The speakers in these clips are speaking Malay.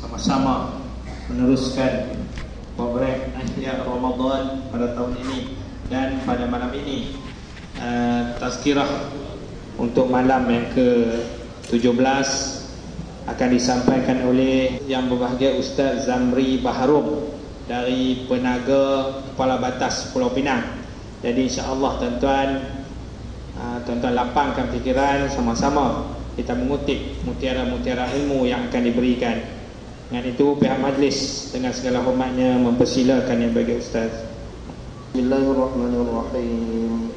sama-sama meneruskan program Ahya Ramadan pada tahun ini dan pada malam ini uh, tazkirah untuk malam yang ke-17 akan disampaikan oleh yang berbahagia Ustaz Zamri Baharum dari Penaga Kepala Batas Pulau Pinang. Jadi insya-Allah tuan-tuan uh, tuan-tuan lapangkan fikiran sama-sama kita mengutip mutiara-mutiara ilmu yang akan diberikan dengan itu pihak majlis dengan segala hormatnya mempersilakan yang bagi ustaz. Bismillahirrahmanirrahim.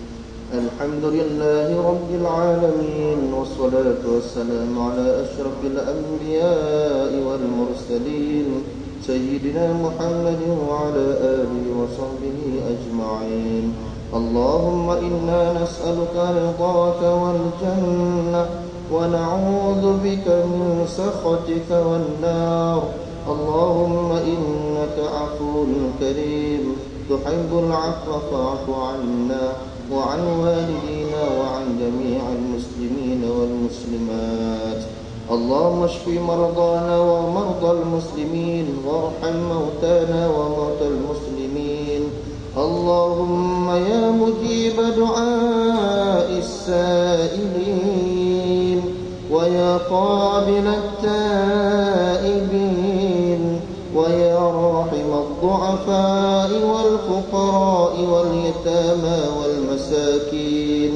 Alhamdulillahi rabbil alamin wassalatu wassalamu ala asyrafil anbiya'i wal mursalin sayyidina Muhammadin wa ala alihi wa sahbihi ajma'in. Allahumma inna nas'aluka ridhaka wal jannah ونعوذ بك من سخطك والنار. اللهم إنك عفو كريم. تحب العفو فاعف عنا وعن والدينا وعن جميع المسلمين والمسلمات. اللهم اشف مرضانا ومرضى المسلمين وارحم موتانا وموتى المسلمين. اللهم يا مجيب دعاء السائلين. ويا قابل التائبين ويا راحم الضعفاء والفقراء واليتامى والمساكين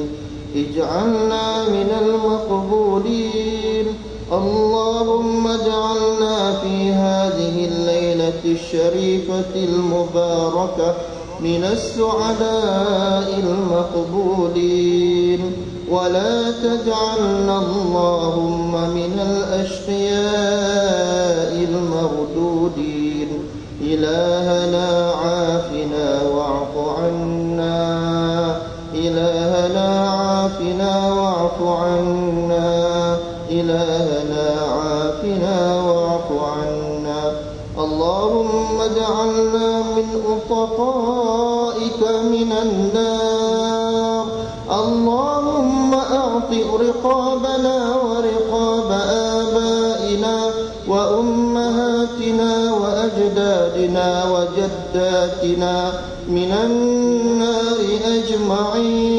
اجعلنا من المقبولين اللهم اجعلنا في هذه الليلة الشريفة المباركة من السعداء المقبولين ولا تجعلنا اللهم من الأشقياء المردودين. إلهنا عافنا واعف عنا. إلهنا عافنا واعف عنا. إلهنا عافنا واعف عنا. اللهم اجعلنا من أطقائك من النار. اللهم أعطئ رقابنا ورقاب آبائنا وأمهاتنا وأجدادنا وجداتنا من النار أجمعين.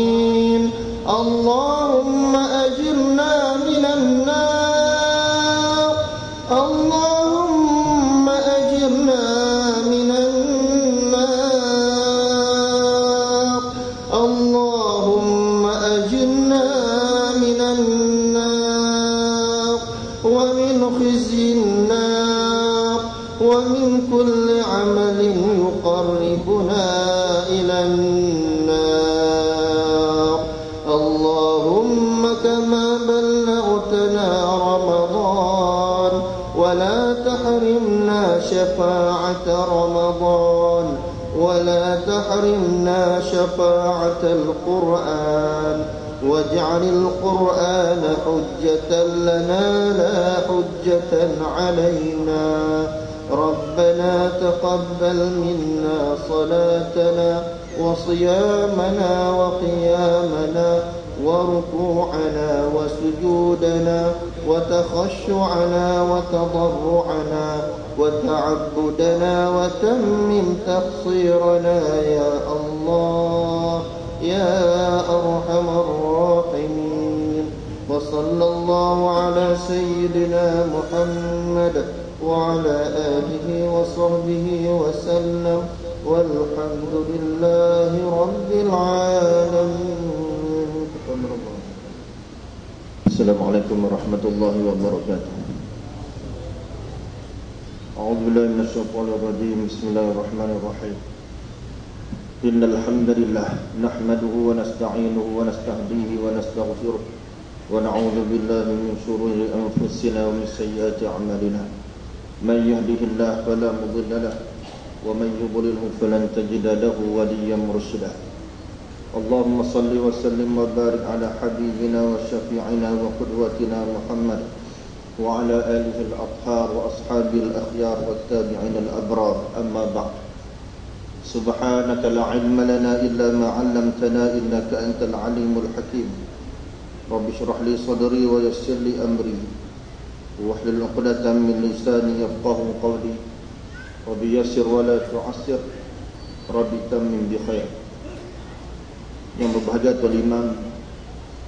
شفاعة رمضان ولا تحرمنا شفاعة القرآن. واجعل القرآن حجة لنا لا حجة علينا. ربنا تقبل منا صلاتنا وصيامنا وقيامنا وركوعنا وسجودنا وتخشعنا وتضرعنا. وتعبدنا وتمم تقصيرنا يا الله يا أرحم الراحمين. وصلى الله على سيدنا محمد وعلى آله وصحبه وسلم. والحمد لله رب العالمين. السلام عليكم ورحمة الله وبركاته. أعوذ بالله من الشيطان الرجيم. بسم الله الرحمن الرحيم. إن الحمد لله نحمده ونستعينه ونستهديه ونستغفره ونعوذ بالله من شرور أنفسنا ومن سيئات أعمالنا. من يهده الله فلا مضل له ومن يضلله فلن تجد له وليا مرشدا. اللهم صل وسلم وبارك على حبيبنا وشفيعنا وقدوتنا محمد وعلى آله الأطهار وأصحابه الأخيار والتابعين الأبرار. أما بعد. سبحانك لا علم لنا إلا ما علمتنا إنك أنت العليم الحكيم. رب اشرح لي صدري ويسر لي أمري. واحلل عقدة من لساني يفقه قولي. رب يسر ولا تعسر. رب تمم بخير. Yang berbahagia tuan imam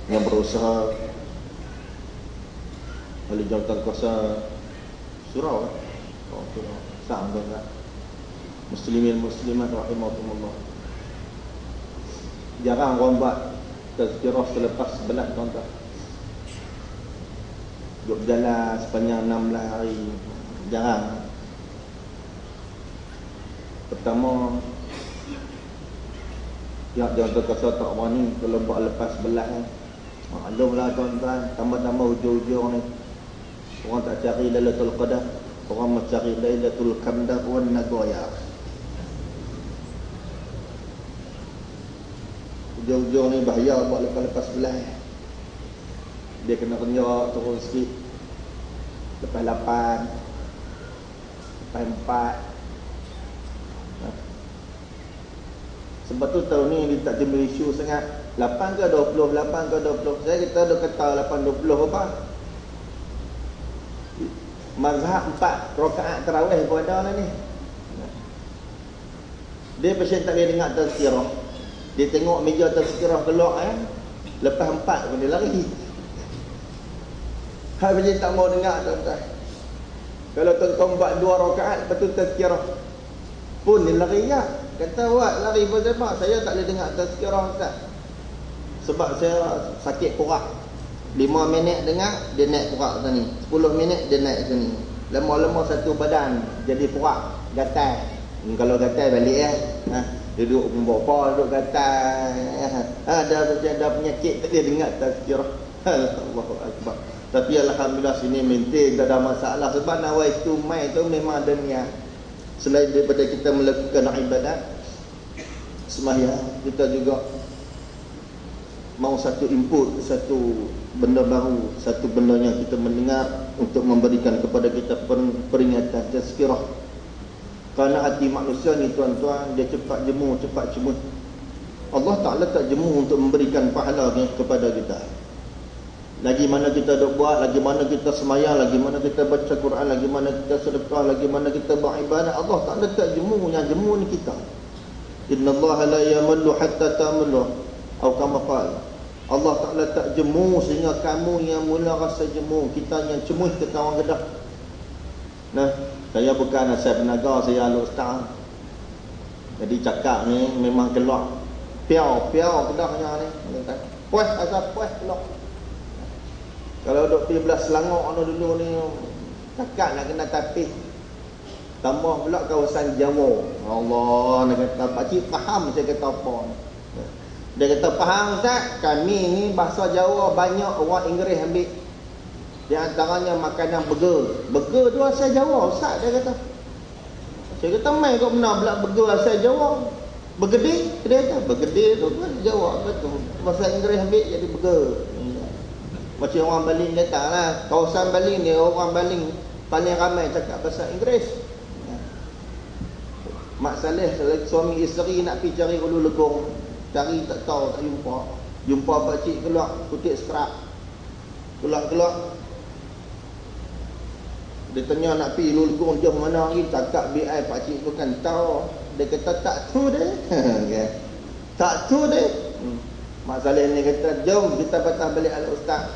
yang berusaha. Oleh jawatan kuasa surau oh, surau saham tuan muslimin muslimat rahimahumullah jarang orang buat tazkirah selepas sebelah tuan-tuan. Duduk berjalan sepanjang 16 hari. Jarang. Pertama Ya, dia kata tak berani kalau buat lepas belah ni. Maklumlah tuan-tuan, tambah-tambah hujung-hujung ni. Orang tak cari Lailatul Qadar, orang mencari Lailatul Qadar wan Nagoya. Hujung-hujung ni bahaya buat lepas-lepas belah. Dia kena kerja turun sikit. Lepas lapan. Lepas empat. Sebab tu tahun ni dia tak timbul isu sangat 8 ke 20, 8 ke 20 Saya kita ada kata 8, 20 apa Mazhab 4 rokaat terawih pun ada lah ni. Dia pasal tak boleh dengar tazkirah. Dia tengok meja tazkirah keluar eh? Lepas 4 pun dia lari. Hai pasal tak mau dengar tuan-tuan. Kalau tuan-tuan buat 2 rokaat Betul tazkirah. Pun dia lari ya. Kata awak lari berjemaah Saya tak boleh dengar tazkirah Ustaz Sebab saya sakit kurak 5 minit dengar Dia naik kurak ni. 10 minit dia naik sini Lama-lama satu badan Jadi kurak Gatal. Hmm, Kalau gatal balik ya ha, Duduk membawa Duduk gatal ha, Ada ada penyakit Tak boleh dengar tazkirah Allahu Akbar. Tapi Alhamdulillah sini maintain Tak ada masalah. Sebab nawai itu mai tu memang ada niat. Selain daripada kita melakukan ibadat Semayang Kita juga Mau satu input Satu benda baru Satu benda yang kita mendengar Untuk memberikan kepada kita peringatan Tazkirah Kerana hati manusia ni tuan-tuan Dia cepat jemu, cepat cemut Allah Ta'ala tak jemu untuk memberikan pahala kepada kita lagi mana kita duk buat, lagi mana kita semayang, lagi mana kita baca Quran, lagi mana kita sedekah, lagi mana kita beribadah, Allah tak letak jemu, yang jemu ni kita. Inna Allah la yamallu hatta ta'mallu. Atau kama qala. Allah tak letak jemu sehingga kamu yang mula rasa jemu, kita yang cemuh ke kawan kedah. Nah, saya bukan asal penaga, saya aluk setang. Jadi cakap ni memang keluar. Piau, piau kedahnya ni. Puas asal puas keluar. Kalau duk pergi belah Selangor anu dulu ni takkan nak kena tapis. Tambah pula kawasan Jawa. Allah nak kata pak cik faham saya kata apa. Dia kata faham tak? Kami ni bahasa Jawa banyak orang Inggeris ambil. Di antaranya makanan burger. Burger tu asal Jawa, Ustaz dia kata. Saya kata mai kau benar pula burger asal Jawa. Bergede, dia kata bergede tu kan Jawa betul. Bahasa Inggeris ambil jadi burger. Macam orang Baling datang lah Kawasan Baling ni orang Baling Paling ramai cakap bahasa Inggeris Mak Saleh suami isteri nak pergi cari ulu legong Cari tak tahu tak jumpa. Jumpa pakcik keluar kutip skrap Keluar-keluar Dia tanya nak pergi ulu legong jauh mana lagi Cakap BI pakcik tu kan tahu. Dia kata tak tu deh. Tak tu deh. Hmm. Mak Saleh ni kata jom kita patah balik al-ustaz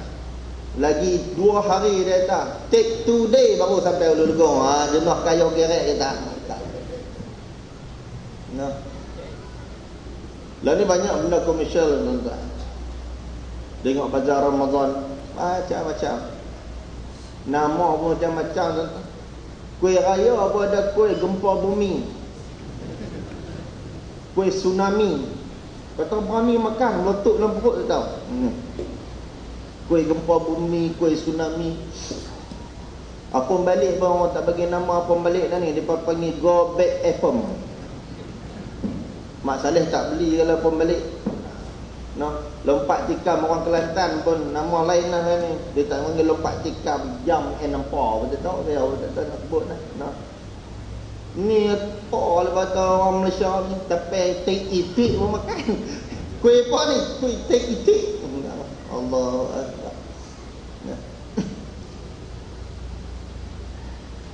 lagi dua hari dia kata take two day baru sampai ulu legong ha, jenuh kayu gerek kita nah. Lah ni banyak benda komersial tuan-tuan. Tengok bazar Ramadan. Macam-macam. Nama pun macam-macam tuan-tuan. Kuih raya apa ada kuih gempa bumi? Kuih tsunami. Kata berani makan meletup dalam perut tu tahu hmm. Kuih gempa bumi, kuih tsunami. Apa balik pun orang tak bagi nama apa balik dah ni. Dia panggil go back FM. Mak Saleh tak beli kalau pun balik. No, lompat tikam orang Kelantan pun nama lain lah ni. Dia tak panggil lompat tikam jam and nampak. Betul tak? Dia tak tahu nak sebut lah. No. Ni apa lepas tu orang Malaysia ni. Tapi take it pun makan. Kuih apa ni? Kuih take it Allah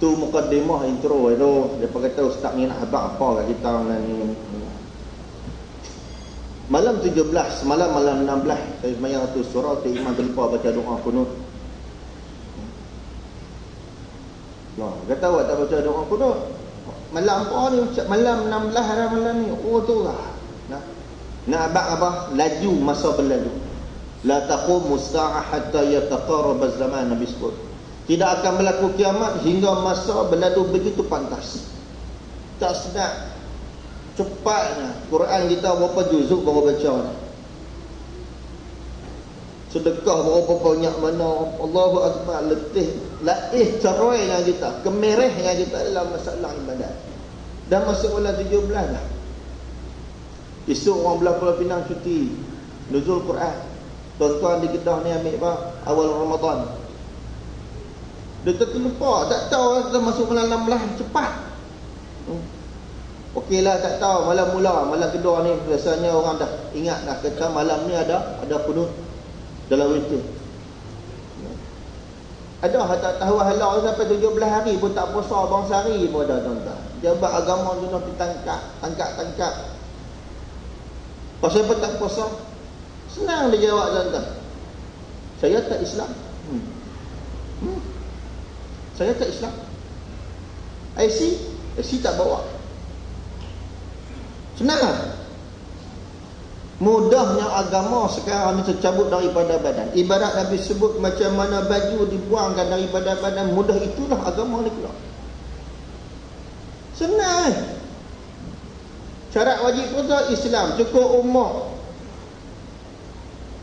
tu mukaddimah intro itu depa kata ustaz ni nak habaq apa kat kita ni malam 17 semalam malam 16 saya sembahyang satu surah tu imam terlupa baca doa kunut Nah, kata awak tak baca doa kunut malam apa ni malam 16 hari malam ni oh tu lah. Nah. Nak abang apa? Laju masa berlalu. La taqumu as-sa'ah hatta yataqarraba az-zaman nabi sebut tidak akan berlaku kiamat hingga masa berlalu begitu pantas. Tak sedap. Cepatnya. Quran kita berapa juzuk baru baca ni. Sedekah berapa banyak mana. Allahu Akbar letih. Laih cerainya kita. Kemerehnya kita dalam masalah ibadat. Dan masuk bulan 17 lah. Esok orang belah Pulau Pinang cuti. Nuzul Quran. Tuan-tuan di Kedah ni ambil apa? Awal Ramadan. Dia terlupa, tak tahu kita masuk malam 16 cepat. Hmm. Okeylah tak tahu malam mula, malam kedua ni biasanya orang dah ingat dah kata malam ni ada ada penuh dalam witir. Ada tak tahu halau sampai 17 hari pun tak puasa bang sehari pun ada tuan-tuan. Jabat agama tu nak ditangkap, tangkap-tangkap. Pasal apa tak puasa? Senang dia jawab tuan-tuan. Saya tak Islam. Hmm. Hmm. Saya tak Islam IC IC tak bawa Senang Mudahnya agama sekarang ni tercabut daripada badan. Ibarat Nabi sebut macam mana baju dibuangkan daripada badan Mudah itulah agama ni keluar Senang. Syarat wajib puasa Islam. Cukup umur.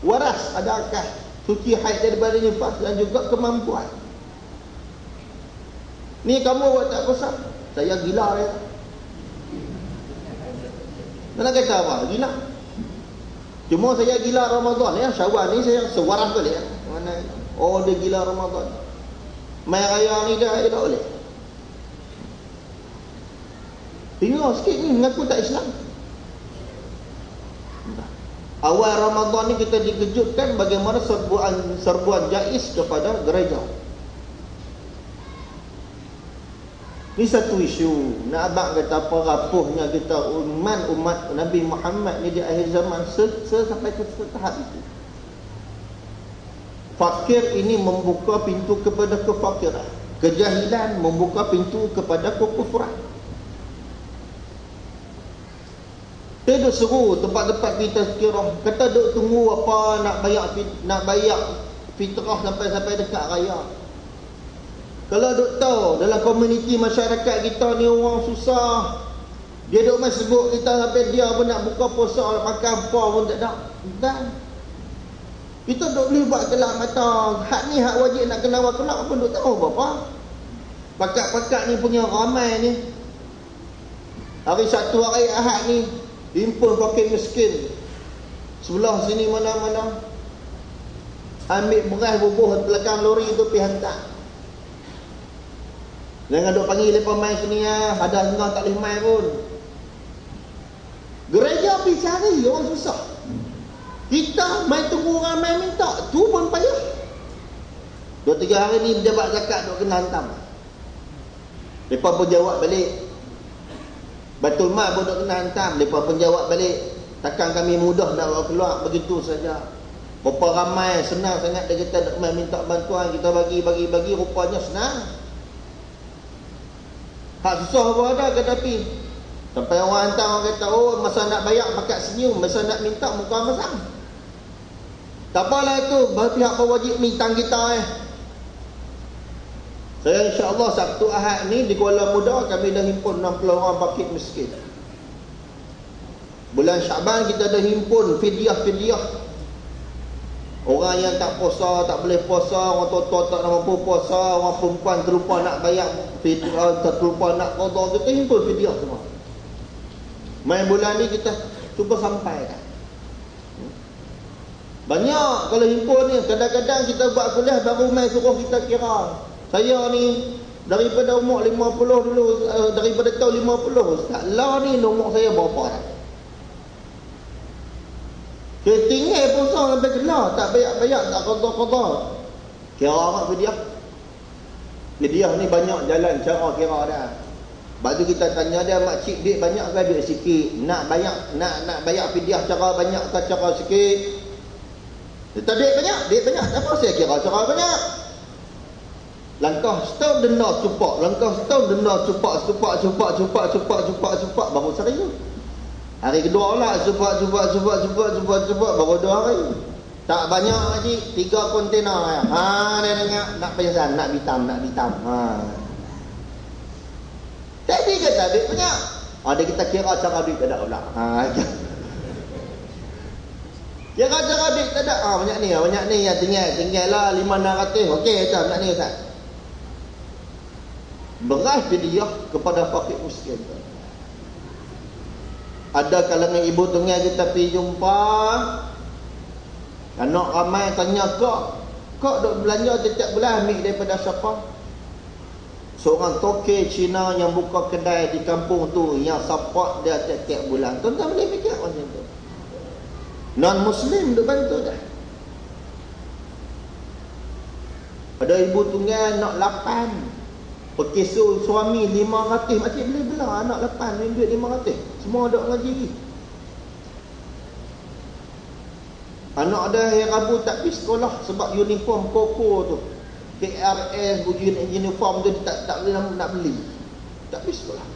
Waras adakah Suci haid daripada nifas Dan juga kemampuan. Ni kamu buat tak puasa? Saya gila ya. Mana kata apa? Gila. Cuma saya gila Ramadan ya. Syawal ni saya sewaras boleh ya. Mana? Oh dia gila Ramadan. Mai raya ni dah tak boleh. Tengok sikit ni mengaku tak Islam. Awal Ramadan ni kita dikejutkan bagaimana serbuan serbuan jais kepada gereja. Ini satu isu. Nak abang kata apa rapuhnya kita umat umat Nabi Muhammad ni di akhir zaman sampai ke tahap itu. Fakir ini membuka pintu kepada kefakiran. Kejahilan membuka pintu kepada kekufuran. Kita duduk seru tempat-tempat kita sekirah. Kita duduk tunggu apa nak bayar nak bayar fitrah sampai-sampai dekat raya. Kalau duk tahu dalam komuniti masyarakat kita ni orang susah. Dia duk mai sebut kita sampai dia pun nak buka puasa makan apa pun tak ada. Dan kita duk boleh buat gelap mata. Hak ni hak wajib nak kena kelak pun duk tahu berapa. Pakat-pakat ni punya ramai ni. Hari satu hari Ahad ni himpun fakir miskin. Sebelah sini mana-mana ambil beras bubuh belakang lori tu pergi hantar. Jangan duk panggil lepas main sini ya. Ada setengah tak boleh main pun. Gereja pergi cari orang susah. Kita main tunggu orang main minta. Tu pun payah. Dua tiga hari ni jabat zakat duk kena hantam. Lepas pun jawab balik. Batul Mal pun duk kena hantam. Lepas pun jawab balik. Takkan kami mudah nak keluar begitu saja. Berapa ramai senang sangat dia kata nak minta bantuan. Kita bagi, bagi, bagi. Rupanya senang. Hak susah pun ada tetapi sampai orang hantar orang kata oh masa nak bayar pakat senyum masa nak minta muka masam. Tak apalah itu pihak pewajib minta kita eh. Saya insya-Allah Sabtu Ahad ni di Kuala Muda kami dah himpun 60 orang fakir miskin. Bulan Syaban kita dah himpun fidyah-fidyah Orang yang tak puasa, tak boleh puasa, orang tua-tua tak mampu puasa, orang perempuan terlupa nak bayar fitrah, terlupa nak qada, kita himpun fidyah semua. Main bulan ni kita cuba sampai kan. Banyak kalau himpun ni, kadang-kadang kita buat kuliah baru main suruh kita kira. Saya ni daripada umur 50 dulu, eh, daripada tahun 50, Ustaz, lah ni umur saya berapa dah? Dia tinggal puasa sampai kena Tak bayak-bayak Tak kotor-kotor Kira apa dia Ni dia ni banyak jalan cara kira dah. Baju kita tanya dia makcik duit banyak ke duit sikit? Nak banyak nak nak bayar fidyah cara banyak ke cara sikit? Dia duit banyak, duit banyak. Apa saya kira cara banyak? Langkah setahun denda cupak, langkah setahun denda cupak, cupak, cupak, cupak, cupak, cupak, cupak, baru serius. Hari kedua lah, cupak, cupak, cupak, cupak, cupak, cupak, baru dua hari. Tak banyak lagi, tiga kontena. Ha, dia dengar, nak pesan, nak bitam, nak bitam. Ha. Jadi kata duit banyak. Ada kita kira cara duit tak ada pula. Ha, kira cara duit tak ada. Ha, banyak ni, banyak ni yang tinggal. Tinggal lah lima enam ratus. Okey, macam banyak ni Ustaz. Beras dia kepada fakir miskin. Ada kalangan ibu tunggal kita pergi jumpa. Anak ramai tanya kok. Kok duk belanja setiap bulan ambil daripada siapa? Seorang toke Cina yang buka kedai di kampung tu yang support dia setiap bulan. Tuan-tuan boleh fikir macam tu. Non-Muslim duk bantu dah. Ada ibu tunggal nak lapan. Pekisu suami lima ratus Makcik boleh bela anak lapan ni duit lima ratus Semua ada ngaji Anak ada hari Rabu tak pergi sekolah Sebab uniform koko tu. KRS buji uniform tu tak, tak boleh nak beli. Tak pergi sekolah.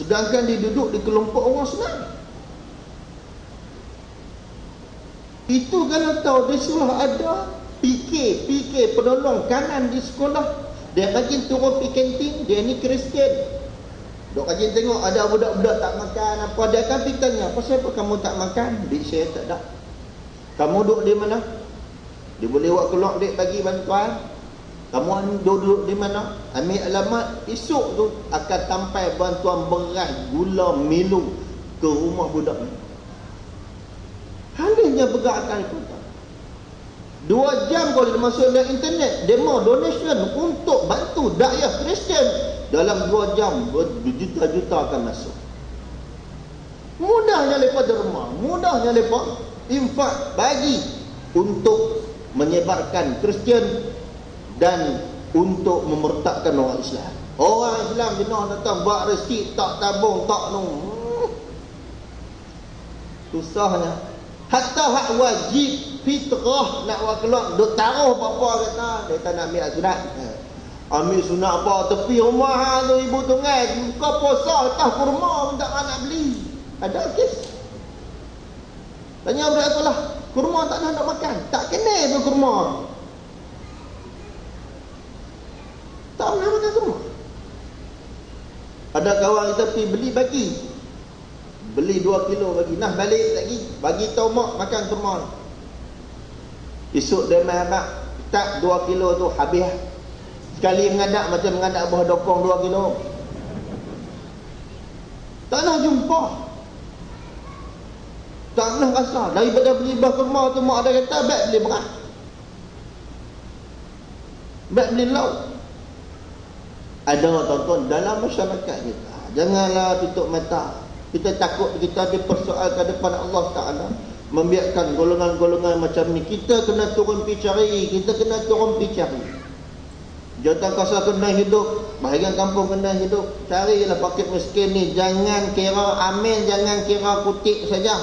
Sedangkan dia duduk di kelompok orang senang. Itu kalau tahu dia suruh ada PK, penolong kanan di sekolah. Dia rajin turun pergi kantin, dia ni Kristian. Dok rajin tengok ada budak-budak tak makan apa. Dia akan pergi tanya, apa siapa kamu tak makan? Dik saya tak ada. Kamu duduk di mana? Dia boleh buat keluar dik bagi bantuan. Kamu duduk di mana? Ambil alamat. Esok tu akan sampai bantuan beras, gula, milu ke rumah budak ni. Halnya bergerakkan itu. Dua jam boleh masuk dalam internet Demo donation untuk bantu dakwah Kristian. Dalam dua jam Berjuta-juta akan masuk. Mudahnya lepas derma Mudahnya lepas infak bagi Untuk menyebarkan Kristian Dan untuk memertakkan orang Islam. Orang Islam jenuh datang buat rezeki Tak tabung, tak nung. Susahnya. Hatta hak wajib fitrah nak buat keluar. Duk taruh apa-apa kata. Dia tak nak ambil sunat. Ha. ambil sunat apa tepi rumah ha, tu ibu tunggal. Buka puasa atas kurma minta nak beli. Ada kes. Tanya budak sekolah kurma tak nak nak makan. Tak kena tu kurma. Tak nak makan kurma. Ada kawan kita pergi beli bagi beli 2 kilo bagi. Nah balik lagi. Bagi tahu mak makan kurma Esok dia main abang Tak 2 kilo tu habis. Sekali mengadak macam mengadak buah dokong 2 kilo. Tak nak jumpa. Tak nak rasa. Daripada beli buah kurma tu Mak ada kata Baik beli berat Baik beli lauk. Ada tuan-tuan Dalam masyarakat kita Janganlah tutup mata. Kita takut kita dipersoalkan depan Allah Ta'ala membiarkan golongan-golongan macam ni. Kita kena turun pergi cari kita kena turun pergi cari. Jatuh kasar kena hidup bahagian kampung kena hidup. Carilah pakit miskin ni jangan kira amin jangan kira kutik saja.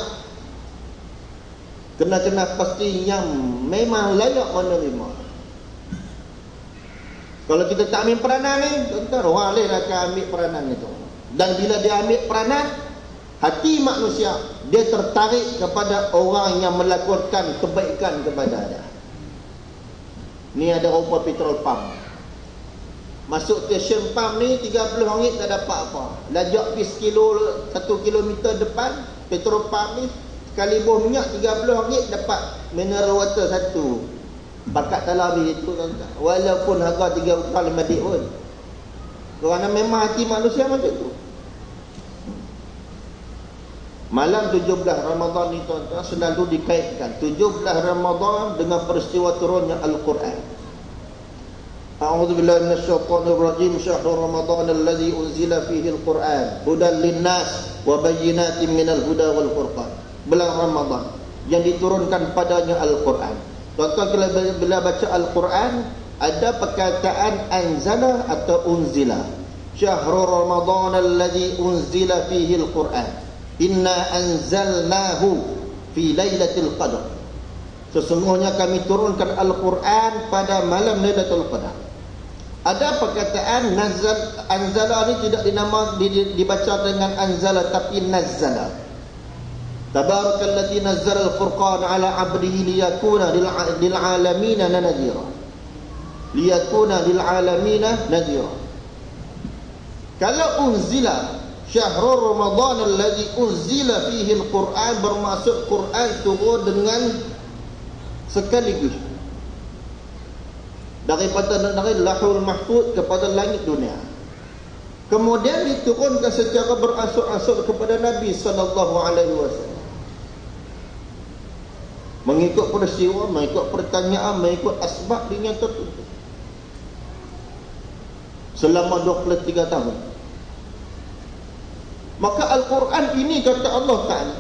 Kena-kena pasti yang memang layak menerima. Kalau kita tak ambil peranan ni tuan-tuan orang lain akan ambil peranan itu. Dan bila dia ambil peranan hati manusia dia tertarik kepada orang yang melakukan kebaikan kepada dia. Ni ada rupa petrol pump. Masuk station pump ni 30 ringgit tak dapat apa? Lajak pergi sekilo 1 kilometer depan petrol pump ni sekali buah minyak 30 ringgit dapat mineral water satu. Bakat tak habis itu walaupun harga 3 ukar 5 dik pun. Kerana memang hati manusia macam tu Malam 17 Ramadhan ni tuan-tuan selalu dikaitkan 17 Ramadhan dengan peristiwa turunnya Al-Quran. A'udzu billahi minasyaitonir rajim. Syahrul Ramadhan alladzi unzila fihi al-Quran hudan lin-nas wa bayyinatin minal huda wal furqan. Bulan Ramadhan yang diturunkan padanya Al-Quran. Tuan-tuan bila baca Al-Quran ada perkataan anzala atau unzila syahrul ramadan alladhi unzila fihi alquran inna anzalnahu fi lailatul qadr. Sesungguhnya kami turunkan al-quran pada malam lailatul qadar. Ada perkataan nazal anzala ini tidak dinama dibaca dengan anzala tapi nazala. Tabarakalladzi nazzala al-furqan ala 'abdihi liyakuna lil 'alamin nadhira. Liyakuna lil alamina nadhira. Kalau unzila syahrul ramadan alladhi unzila fihi alquran bermaksud quran turun dengan sekaligus. Daripada dari lahul mahfuz kepada langit dunia. Kemudian diturunkan secara berasur-asur kepada nabi sallallahu alaihi wasallam. Mengikut peristiwa mengikut pertanyaan mengikut asbab tertentu selama 23 tahun maka Al-Quran ini kata Allah Ta'ala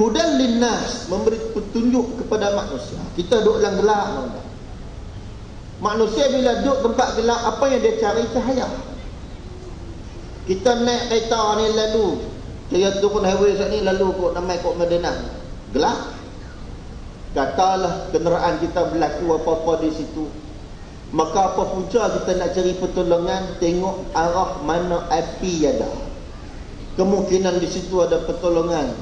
hudan linnas memberi petunjuk kepada manusia. Kita duduk dalam gelap manusia bila duduk tempat gelap apa yang dia cari? Cahaya. Kita naik kereta ni lalu. Saya turun highway saat ni lalu kok namai kok Madinah. Gelap katalah kenderaan kita berlaku apa-apa di situ. Maka apa punca kita nak cari pertolongan? Tengok arah mana api ada Kemungkinan di situ ada pertolongan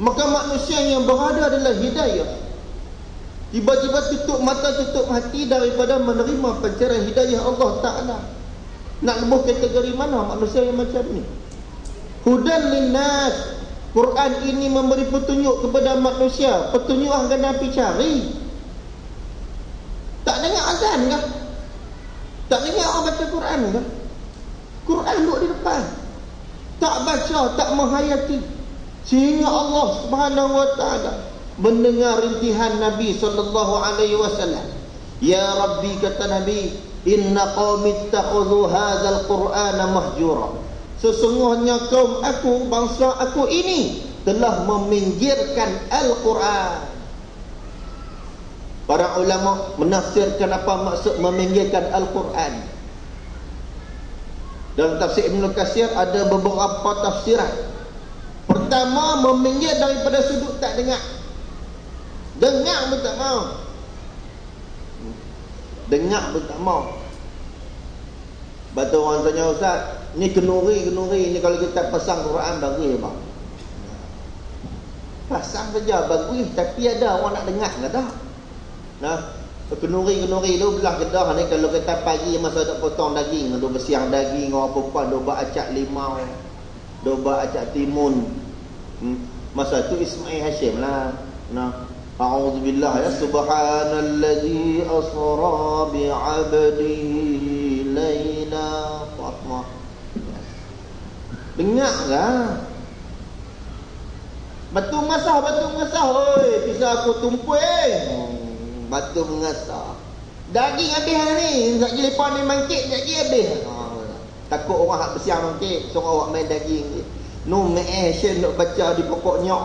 Maka manusia yang berada adalah hidayah Tiba-tiba tutup mata tutup hati Daripada menerima pencerahan hidayah Allah Ta'ala Nak lebih kategori mana manusia yang macam ni Hudan linnas Quran ini memberi petunjuk kepada manusia Petunjuk agar Nabi cari tak dengar azan ke? Tak dengar orang baca Quran ke? Quran duduk di depan. Tak baca, tak menghayati. Sehingga Allah Subhanahu wa taala mendengar rintihan Nabi sallallahu alaihi wasallam. Ya Rabbi kata Nabi, inna qaumi ittakhadhu hadzal Qur'ana mahjura. Sesungguhnya kaum aku, bangsa aku ini telah meminggirkan Al-Quran Para ulama menafsirkan apa maksud meminggirkan Al-Quran. Dalam tafsir Ibn Qasir ada beberapa tafsiran. Pertama, meminggir daripada sudut tak dengar. Dengar pun tak mau. Dengar pun tak mau. Batu orang tanya Ustaz, ni kenuri-kenuri ni kalau kita pasang Quran bagi bang. Pasang saja bagus tapi ada orang nak dengar ke tak? Nah, kenuri-kenuri lu belah kedah ni kalau kita pagi masa tak potong daging, do bersiang daging apa apa, do buat acak limau, do buat acak timun. Hmm. Masa tu Ismail Hashim lah. Nah, A'udzu billah ya subhanallazi asra bi 'abdihi laila Fatmah. Dengarlah. Batu ngasah, batu ngasah. Oi, pisah aku tumpu eh batu mengasah daging habis hari ni. Nak jadi lepas ni mangkit nak jadi habis. Ha, takut orang hak bersiang mangkit suruh awak main daging ni. No action nak baca di pokoknya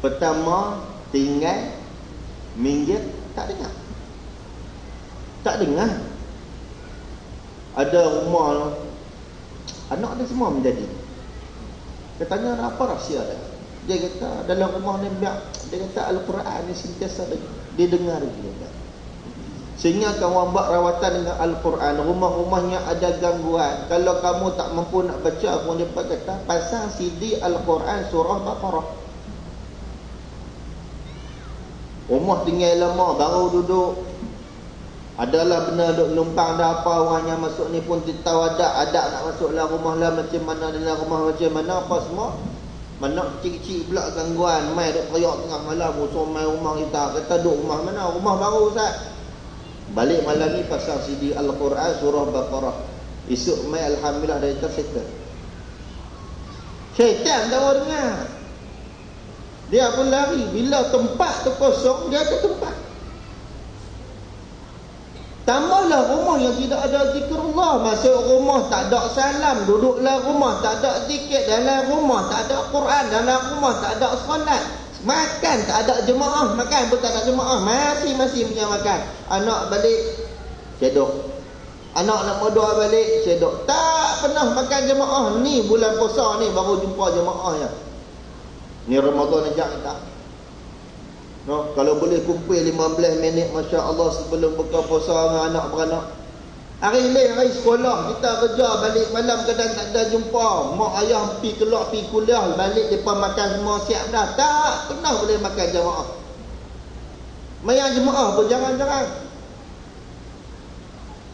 pertama tinggal minggir tak dengar. Tak dengar. Ada rumah anak dia semua menjadi. Dia tanya apa rahsia dia dia kata dalam rumah ni biar dia kata Al-Quran ni sentiasa dia dengar dia kata. Sehingga kamu buat rawatan dengan Al-Quran Rumah-rumahnya ada gangguan. Kalau kamu tak mampu nak baca pun dia kata Pasang CD Al-Quran surah Baqarah. Rumah tinggal lama baru duduk. Adalah benar duduk numpang dah apa Orangnya masuk ni pun tahu ada Ada nak masuk lah rumah lah macam mana Dalam rumah macam mana apa semua mana kecil-kecil pula gangguan Mai duk teriak tengah malam Musuh mai rumah kita Kata duk rumah mana? Rumah baru Ustaz. Balik malam ni pasang CD Al-Quran Surah Baqarah. Esok mai Alhamdulillah dari tersettle Syaitan tahu dengar. Dia pun lari. Bila tempat tu kosong Dia ke tempat Tambahlah rumah yang tidak ada zikrullah Masuk rumah tak ada salam Duduklah rumah tak ada zikir Dalam rumah tak ada Quran Dalam rumah tak ada salat Makan tak ada jemaah, makan pun tak ada jemaah. Masih-masih punya makan. Anak balik, cedok. Anak nak modal balik, cedok. Tak pernah makan jemaah. Ni bulan puasa ni baru jumpa jemaah ya. Ni Ramadan ajak kita. No, kalau boleh kumpul 15 minit Masya Allah sebelum buka puasa dengan anak beranak. Hari lain hari sekolah kita kerja balik malam kadang tak ada jumpa. Mak ayah pi keluar pi kuliah balik depan makan semua siap dah. Tak pernah boleh makan jemaah. Mayang jemaah pun jangan-jangan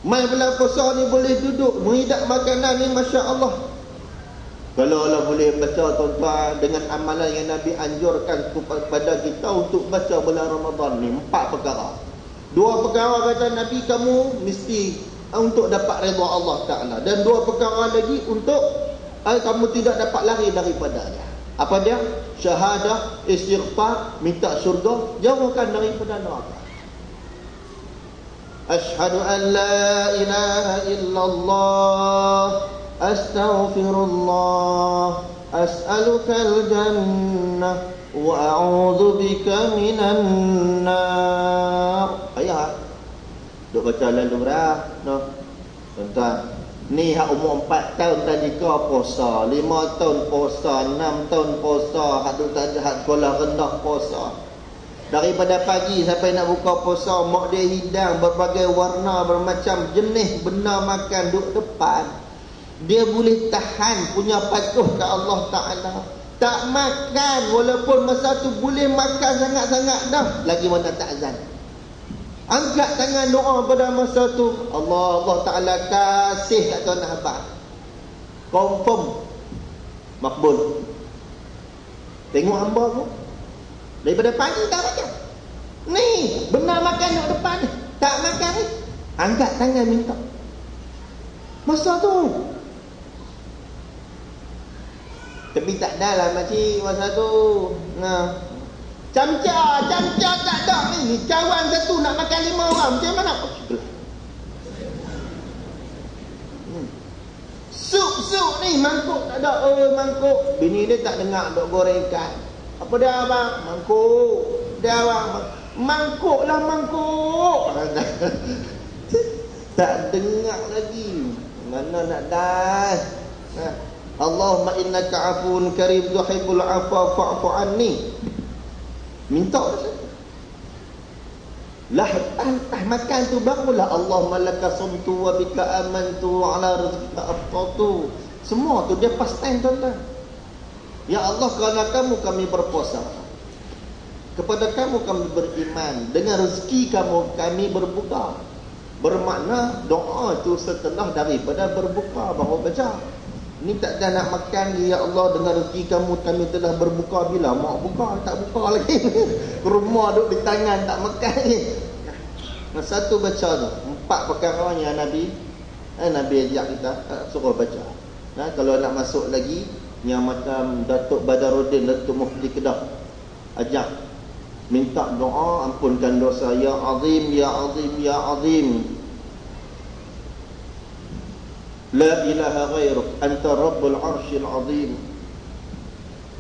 Mai bulan puasa ni boleh duduk menghidap makanan ni Masya Allah kalau Allah boleh baca tuan-tuan dengan amalan yang Nabi anjurkan kepada kita untuk baca bulan Ramadan ni empat perkara. Dua perkara kata Nabi kamu mesti untuk dapat redha Allah Taala dan dua perkara lagi untuk eh, kamu tidak dapat lari daripadanya. Apa dia? Syahadah, istighfar, minta syurga, jauhkan daripada neraka. Ashhadu an la ilaha illallah أستغفر الله أسألك الجنة وأعوذ بك من النار Ayah Duk baca lalu berah no. Tuan-tuan Ni hak umur 4 tahun tadi kau puasa 5 tahun puasa 6 tahun puasa Hak tu tak ada hak sekolah rendah puasa Daripada pagi sampai nak buka puasa Mak dia hidang berbagai warna Bermacam jenis benda makan duk depan dia boleh tahan punya patuh ke Allah Ta'ala. Tak makan walaupun masa tu boleh makan sangat-sangat dah. Lagi mana tak azan? Angkat tangan doa pada masa tu. Allah Allah Ta'ala kasih kat tuan abang confirm. Makbul. Tengok hamba tu. Daripada pagi tak baca. Ni benar makan kat depan. Tak makan ni. Angkat tangan minta. Masa tu tapi tak ada lah makcik masa tu. Nah. Camca, camca tak ada ni. Kawan satu nak makan lima orang. Macam mana? Hmm. Sup, sup ni mangkuk tak ada. Oh, mangkuk. Bini dia tak dengar dok goreng ikan. Apa dia abang? Mangkuk. Dia abang. Mangkuk lah mangkuk. tak dengar lagi. Mana nak dah. Nah. Allahumma innaka afun karim tuhibbul afwa fa'fu anni. Minta lah entah makan tu bangunlah Allahumma laka sumtu wa bika amantu wa ala rizqika afqatu. Semua tu dia past time tuan-tuan. Ya Allah kerana kamu kami berpuasa. Kepada kamu kami beriman. Dengan rezeki kamu kami berbuka. Bermakna doa tu setelah daripada berbuka baru baca. Ni tak ada nak makan Ya Allah dengan rezeki kamu Kami telah berbuka. Bila Mak buka tak buka lagi. Rumah duduk di tangan tak makan ni. Nah, satu baca tu. Empat perkara yang Nabi eh, Nabi ajak kita eh, Suruh baca. Nah, Kalau nak masuk lagi Yang macam Datuk Badaruddin Datuk Mufti Kedah Ajak Minta doa Ampunkan dosa. Ya Azim Ya Azim Ya Azim لا إله غيرك أنت رب العرش العظيم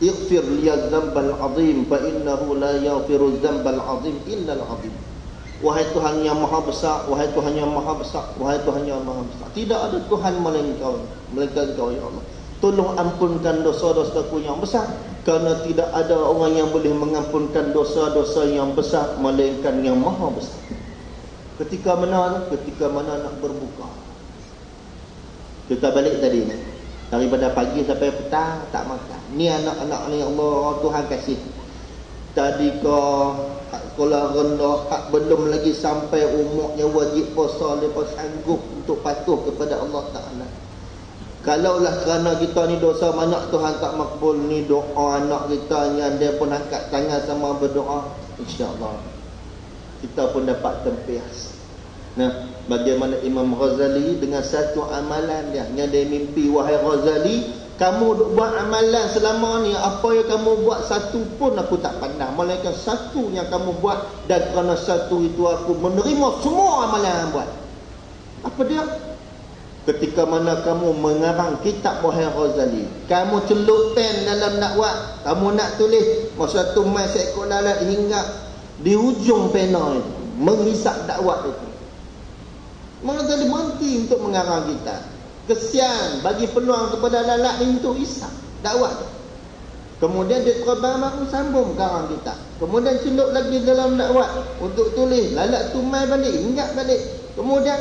اغفر لي الذنب العظيم فإنه لا يغفر الذنب العظيم إلا العظيم Wahai Tuhan yang maha besar Wahai Tuhan yang maha besar Wahai Tuhan yang maha besar Tidak ada Tuhan melainkan kau Melainkan kau ya Allah Tolong ampunkan dosa-dosa ku yang besar Kerana tidak ada orang yang boleh mengampunkan dosa-dosa yang besar Melainkan yang maha besar Ketika mana? Ketika mana nak berbuka kita balik tadi ni. Daripada pagi sampai petang tak makan. Ni anak-anak ni Allah Tuhan kasih. Tadi kau sekolah rendah hak belum lagi sampai umurnya wajib puasa lepas sanggup untuk patuh kepada Allah Taala. Kalaulah kerana kita ni dosa banyak Tuhan tak makbul ni doa anak kita yang dia pun angkat tangan sama berdoa insya-Allah kita pun dapat tempias. Nah, bagaimana Imam Ghazali dengan satu amalan dia. Yang dia mimpi wahai Ghazali kamu buat amalan selama ni. Apa yang kamu buat satu pun aku tak pandang. Melainkan satu yang kamu buat dan kerana satu itu aku menerima semua amalan yang buat. Apa dia? Ketika mana kamu mengarang kitab Wahai Ghazali kamu celup pen dalam nak buat. Kamu nak tulis. Masa tu mai seekor lalat hingga di ujung pena itu menghisap dakwah itu Ghazali berhenti untuk mengarang kitab kesian bagi peluang kepada lalat ini untuk hisap dakwah itu kemudian dia terbang baru sambung garang kitab kemudian celup lagi dalam dakwah untuk tulis lalat tu mai balik ingat balik. Kemudian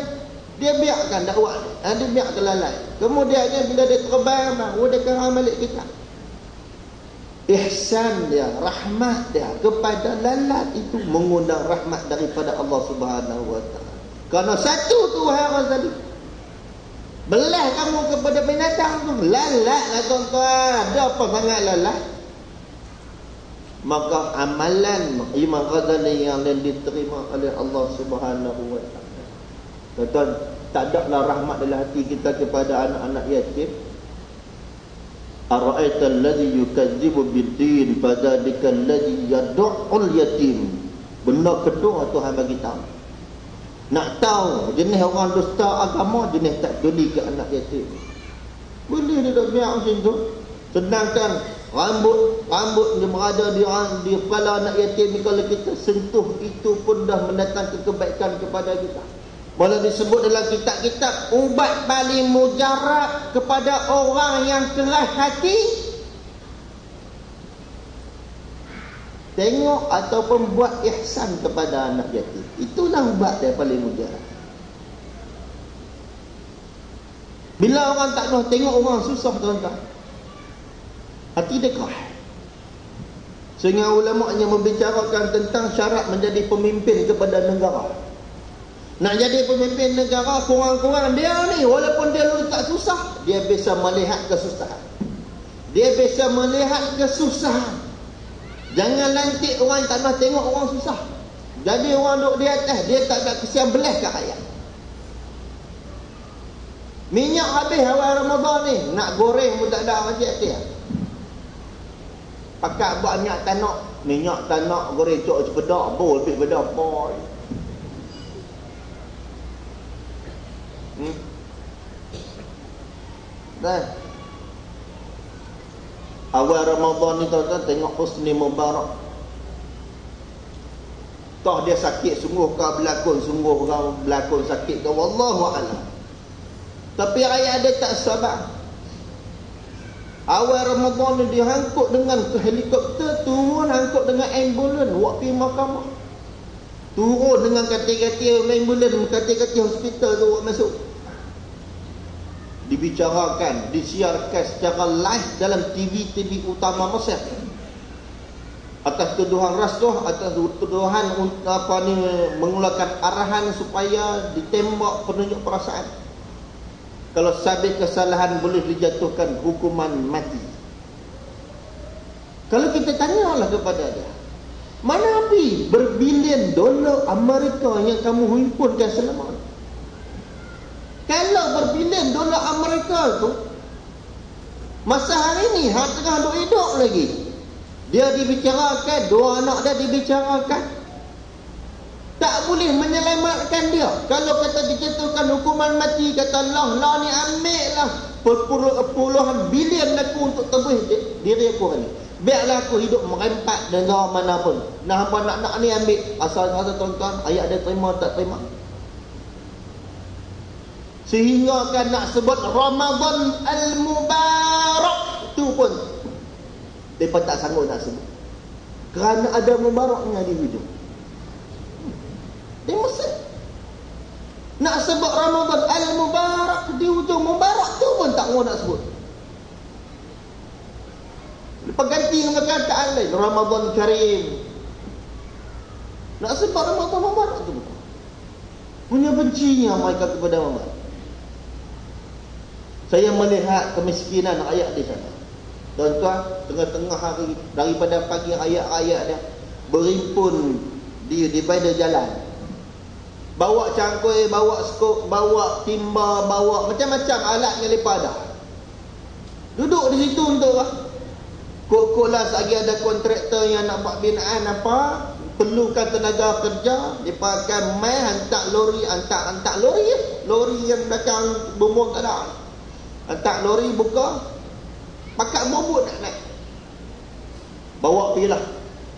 dia biarkan dakwah dia, dia biarkan lalai kemudiannya bila dia terbang baru dia kerang balik kita. Ihsan dia rahmat dia kepada lalat itu mengundang rahmat daripada Allah Subhanahu wa taala kerana satu tu wahai Ghazali belah kamu kepada binatang tu lalat lah tuan-tuan ada apa sangat lalat maka amalan Imam Ghazali yang diterima oleh Allah Subhanahu wa taala Tuan, tak ada lah rahmat dalam hati kita kepada anak-anak yatim. Ara'aita alladhi yukadzibu bid-din fadzalika alladhi yad'ul yatim. Benda kedua Tuhan bagi tahu. Nak tahu jenis orang dusta agama jenis tak peduli ke anak yatim. Boleh dia tak biar macam tu. Sedangkan rambut rambut dia berada di di kepala anak yatim kalau kita sentuh itu pun dah mendatangkan kebaikan kepada kita. Boleh disebut dalam kitab-kitab ubat paling mujarab kepada orang yang keras hati tengok ataupun buat ihsan kepada anak yatim. Itulah ubat yang paling mujarab. Bila orang tak nak tengok orang susah tuan-tuan. Hati dia keras. Sehingga ulama hanya membicarakan tentang syarat menjadi pemimpin kepada negara. Nak jadi pemimpin negara kurang-kurang dia ni walaupun dia dulu tak susah, dia bisa melihat kesusahan. Dia bisa melihat kesusahan. Jangan lantik orang tak nak tengok orang susah. Jadi orang duduk di atas, dia tak ada kesian belah ke rakyat. Minyak habis awal Ramadan ni, nak goreng pun tak ada macam tu. Pakat buat minyak tanak, minyak tanak goreng cok cepedak, bol lebih bedak boy. Hmm. Dan awal Ramadan ni tuan-tuan tengok Husni Mubarak. Toh dia sakit sungguh kau berlakon sungguh kau berlakon sakit kau wallahu a'lam. Tapi ayat dia tak sabar. Awal Ramadan ni dia hangkut dengan helikopter turun hangkut dengan ambulans waktu mahkamah. Turun dengan katil-katil ambulans katil-katil hospital tu masuk dibicarakan, disiarkan secara live dalam TV-TV utama Mesir. Atas tuduhan rasuah, atas tuduhan apa ni mengeluarkan arahan supaya ditembak penunjuk perasaan. Kalau sabit kesalahan boleh dijatuhkan hukuman mati. Kalau kita tanyalah kepada dia, mana api berbilion dolar Amerika yang kamu himpunkan selama ini? Kalau berbilion dolar Amerika tu Masa hari ni Hak tengah duk hidup lagi. Dia dibicarakan Dua anak dia dibicarakan. Tak boleh menyelamatkan dia. Kalau kata dijatuhkan hukuman mati Kata Allah lah ni ambil lah Puluhan bilion aku untuk tebus diri aku ni. Biarlah aku hidup merempat dengan mana pun. Nah apa nak-nak ni ambil? Asal-asal tuan-tuan Ayat dia terima tak terima Sehingga kan nak sebut Ramadan Al-Mubarak. Tu pun Mereka tak sanggup nak sebut. Kerana ada Mubaraknya di hujung. Dia mesti Nak sebut Ramadan Al-Mubarak di hujung Mubarak tu pun tak mahu nak sebut. Lepas ganti dengan perkataan lain Ramadan Karim. Nak sebut Ramadan Mubarak tu pun. Punya bencinya mereka kepada Mubarak saya melihat kemiskinan ayat di sana. Tuan-tuan, tengah-tengah hari daripada pagi ayat-ayat dia berimpun di di pada jalan. Bawa cangkul, bawa skop, bawa timba, bawa macam-macam alat yang lepas dah. Duduk di situ untuk apa? Kok-kok lah lagi ada kontraktor yang nak buat binaan apa? perlukan tenaga kerja dia akan mai hantar lori hantar hantar lori lori yang belakang bumbung tak ada hantar lori buka. Pakat bubut nak naik. Bawa pergi lah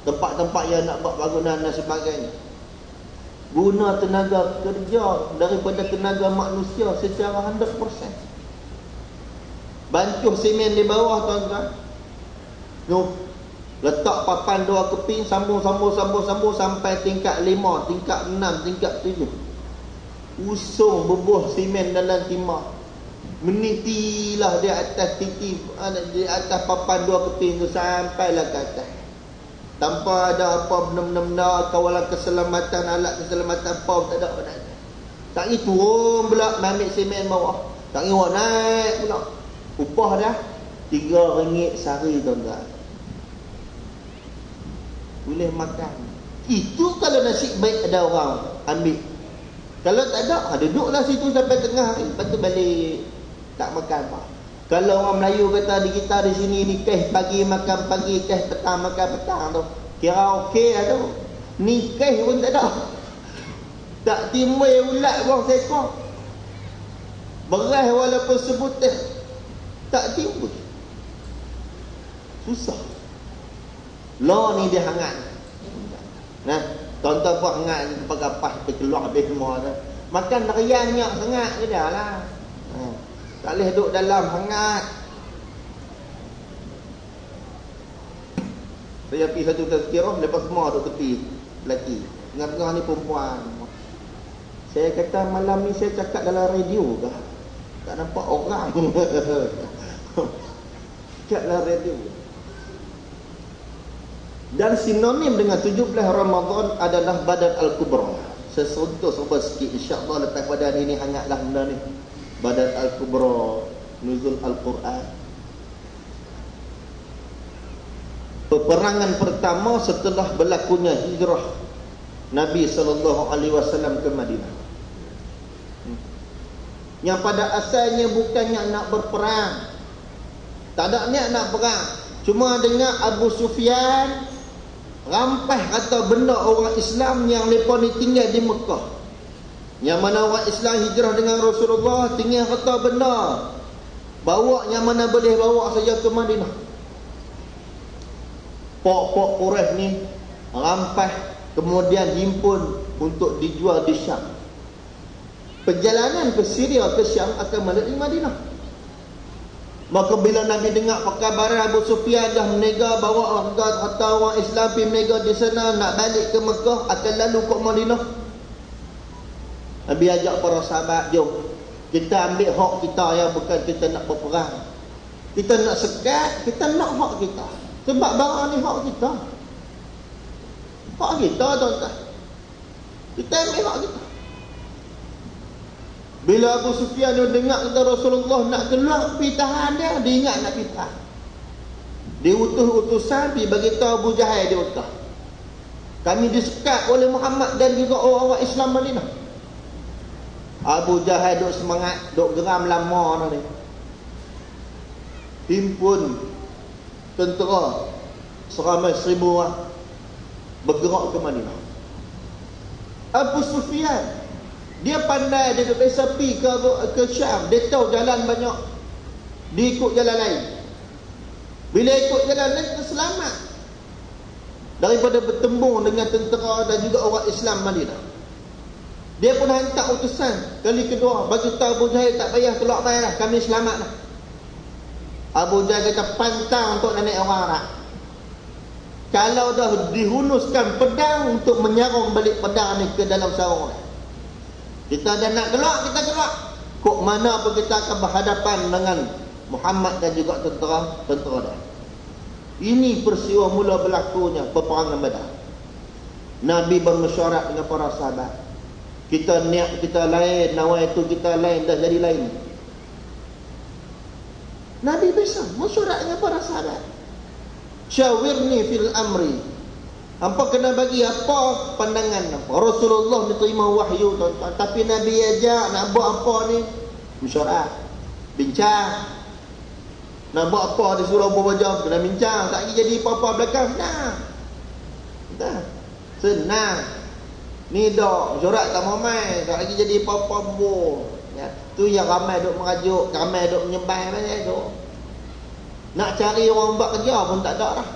tempat-tempat yang nak buat bangunan dan sebagainya. Guna tenaga kerja daripada tenaga manusia secara 100% bancuh semen di bawah tuan-tuan. No Letak papan dua keping sambung sambung sambung sambung sampai tingkat lima, tingkat enam, tingkat tujuh. Usung bebuh simen dalam timah. Menitilah di atas titi di atas papan dua keping tu sampailah ke atas. Tanpa ada apa benda-benda kawalan keselamatan, alat keselamatan apa tak ada apa Tak ni turun pula ambil simen bawah. Tak ni naik pula. Upah dah. Tiga ringgit sehari tuan-tuan boleh makan itu kalau nasib baik ada orang ambil kalau tak ada ha, duduklah situ sampai tengah hari lepas tu balik tak makan apa kalau orang Melayu kata di kita di sini ni keh pagi makan pagi keh petang makan petang tu kira okey lah tu ni keh pun tak ada tak timbul ulat buang sekor beras walaupun sebut teh tak timbul susah Lo ni dia hangat. Nah, tonton buat hangat pakai pas keluar habis semua tu. Makan riang nyak sangat je dah lah. Tak boleh duduk dalam hangat. Saya pergi satu tazkirah lepas semua duduk tepi lelaki. Tengah-tengah ni perempuan. Saya kata malam ni saya cakap dalam radio kah? Tak nampak orang. cakap dalam radio dan sinonim dengan 17 Ramadan adalah badan Al-Kubra sesentuh serba sikit insyaAllah lepas hari ini hangatlah benda ni badan Al-Kubra nuzul Al-Quran. Peperangan pertama setelah berlakunya hijrah Nabi SAW ke Madinah. Yang pada asalnya bukannya nak berperang. Tak ada niat nak perang. Cuma dengar Abu Sufyan rampas kata benda orang Islam yang mereka ni tinggal di Mekah yang mana orang Islam hijrah dengan Rasulullah tinggal kata benda. Bawa yang mana boleh bawa saja ke Madinah. Pok-pok Quraisy ni rampas kemudian himpun untuk dijual di Syam. Perjalanan ke Syria ke Syam akan melalui Madinah. Maka bila Nabi dengar perkabaran Abu Sufyan dah menega bawa harta orang Islam pergi menega di sana nak balik ke Mekah akan lalu ke Madinah. Nabi ajak para sahabat, jom kita ambil hak kita yang bukan kita nak berperang. Kita nak sekat, kita nak hak kita. Sebab barang ni hak kita. Hak kita tuan-tuan. Kita ambil hak kita. Bila Abu Sufyan dengar kata Rasulullah nak keluar pergi tahan dia, dia ingat nak pergi tahan. Dia utuh utusan pergi bagi tahu Abu Jahal dia utuh. Kami disekat oleh Muhammad dan juga orang-orang Islam Madinah. Abu Jahal duk semangat, duk geram lama ni. Himpun tentera seramai seribu orang bergerak ke Madinah. Abu Sufyan dia pandai dia biasa pergi ke, ke Syam. Dia tahu jalan banyak. Dia ikut jalan lain. Bila ikut jalan lain, dia selamat. Daripada bertembung dengan tentera dan juga orang Islam Madinah. Dia pun hantar utusan kali kedua. Bagi tahu Abu Jahil tak payah keluar bayar lah. Kami selamat lah. Abu Jahil kata pantang untuk naik orang Arab. Kalau dah dihunuskan pedang untuk menyarung balik pedang ni ke dalam sarung kita dah nak keluar, kita keluar. Kok mana pun kita akan berhadapan dengan Muhammad dan juga tentera-tentera dia. Ini peristiwa mula berlakunya peperangan Badar. Nabi bermesyuarat dengan para sahabat. Kita niat kita lain, nawai itu kita lain, dah jadi lain. Nabi bisa mesyuarat dengan para sahabat. Syawirni fil amri Hampa kena bagi apa pandangan apa. Rasulullah ni terima wahyu tuan-tuan. Tapi Nabi ajak nak buat apa ni? Mesyuarat. Bincang. Nak buat apa disuruh berwajah. Kena bincang. Tak jadi apa-apa belakang. Nah. Dah. senang ni dok jurat tak mau main. Tak lagi jadi apa-apa ya tu yang ramai duk merajuk ramai duk menyembah banyak tu nak cari orang buat kerja pun tak ada lah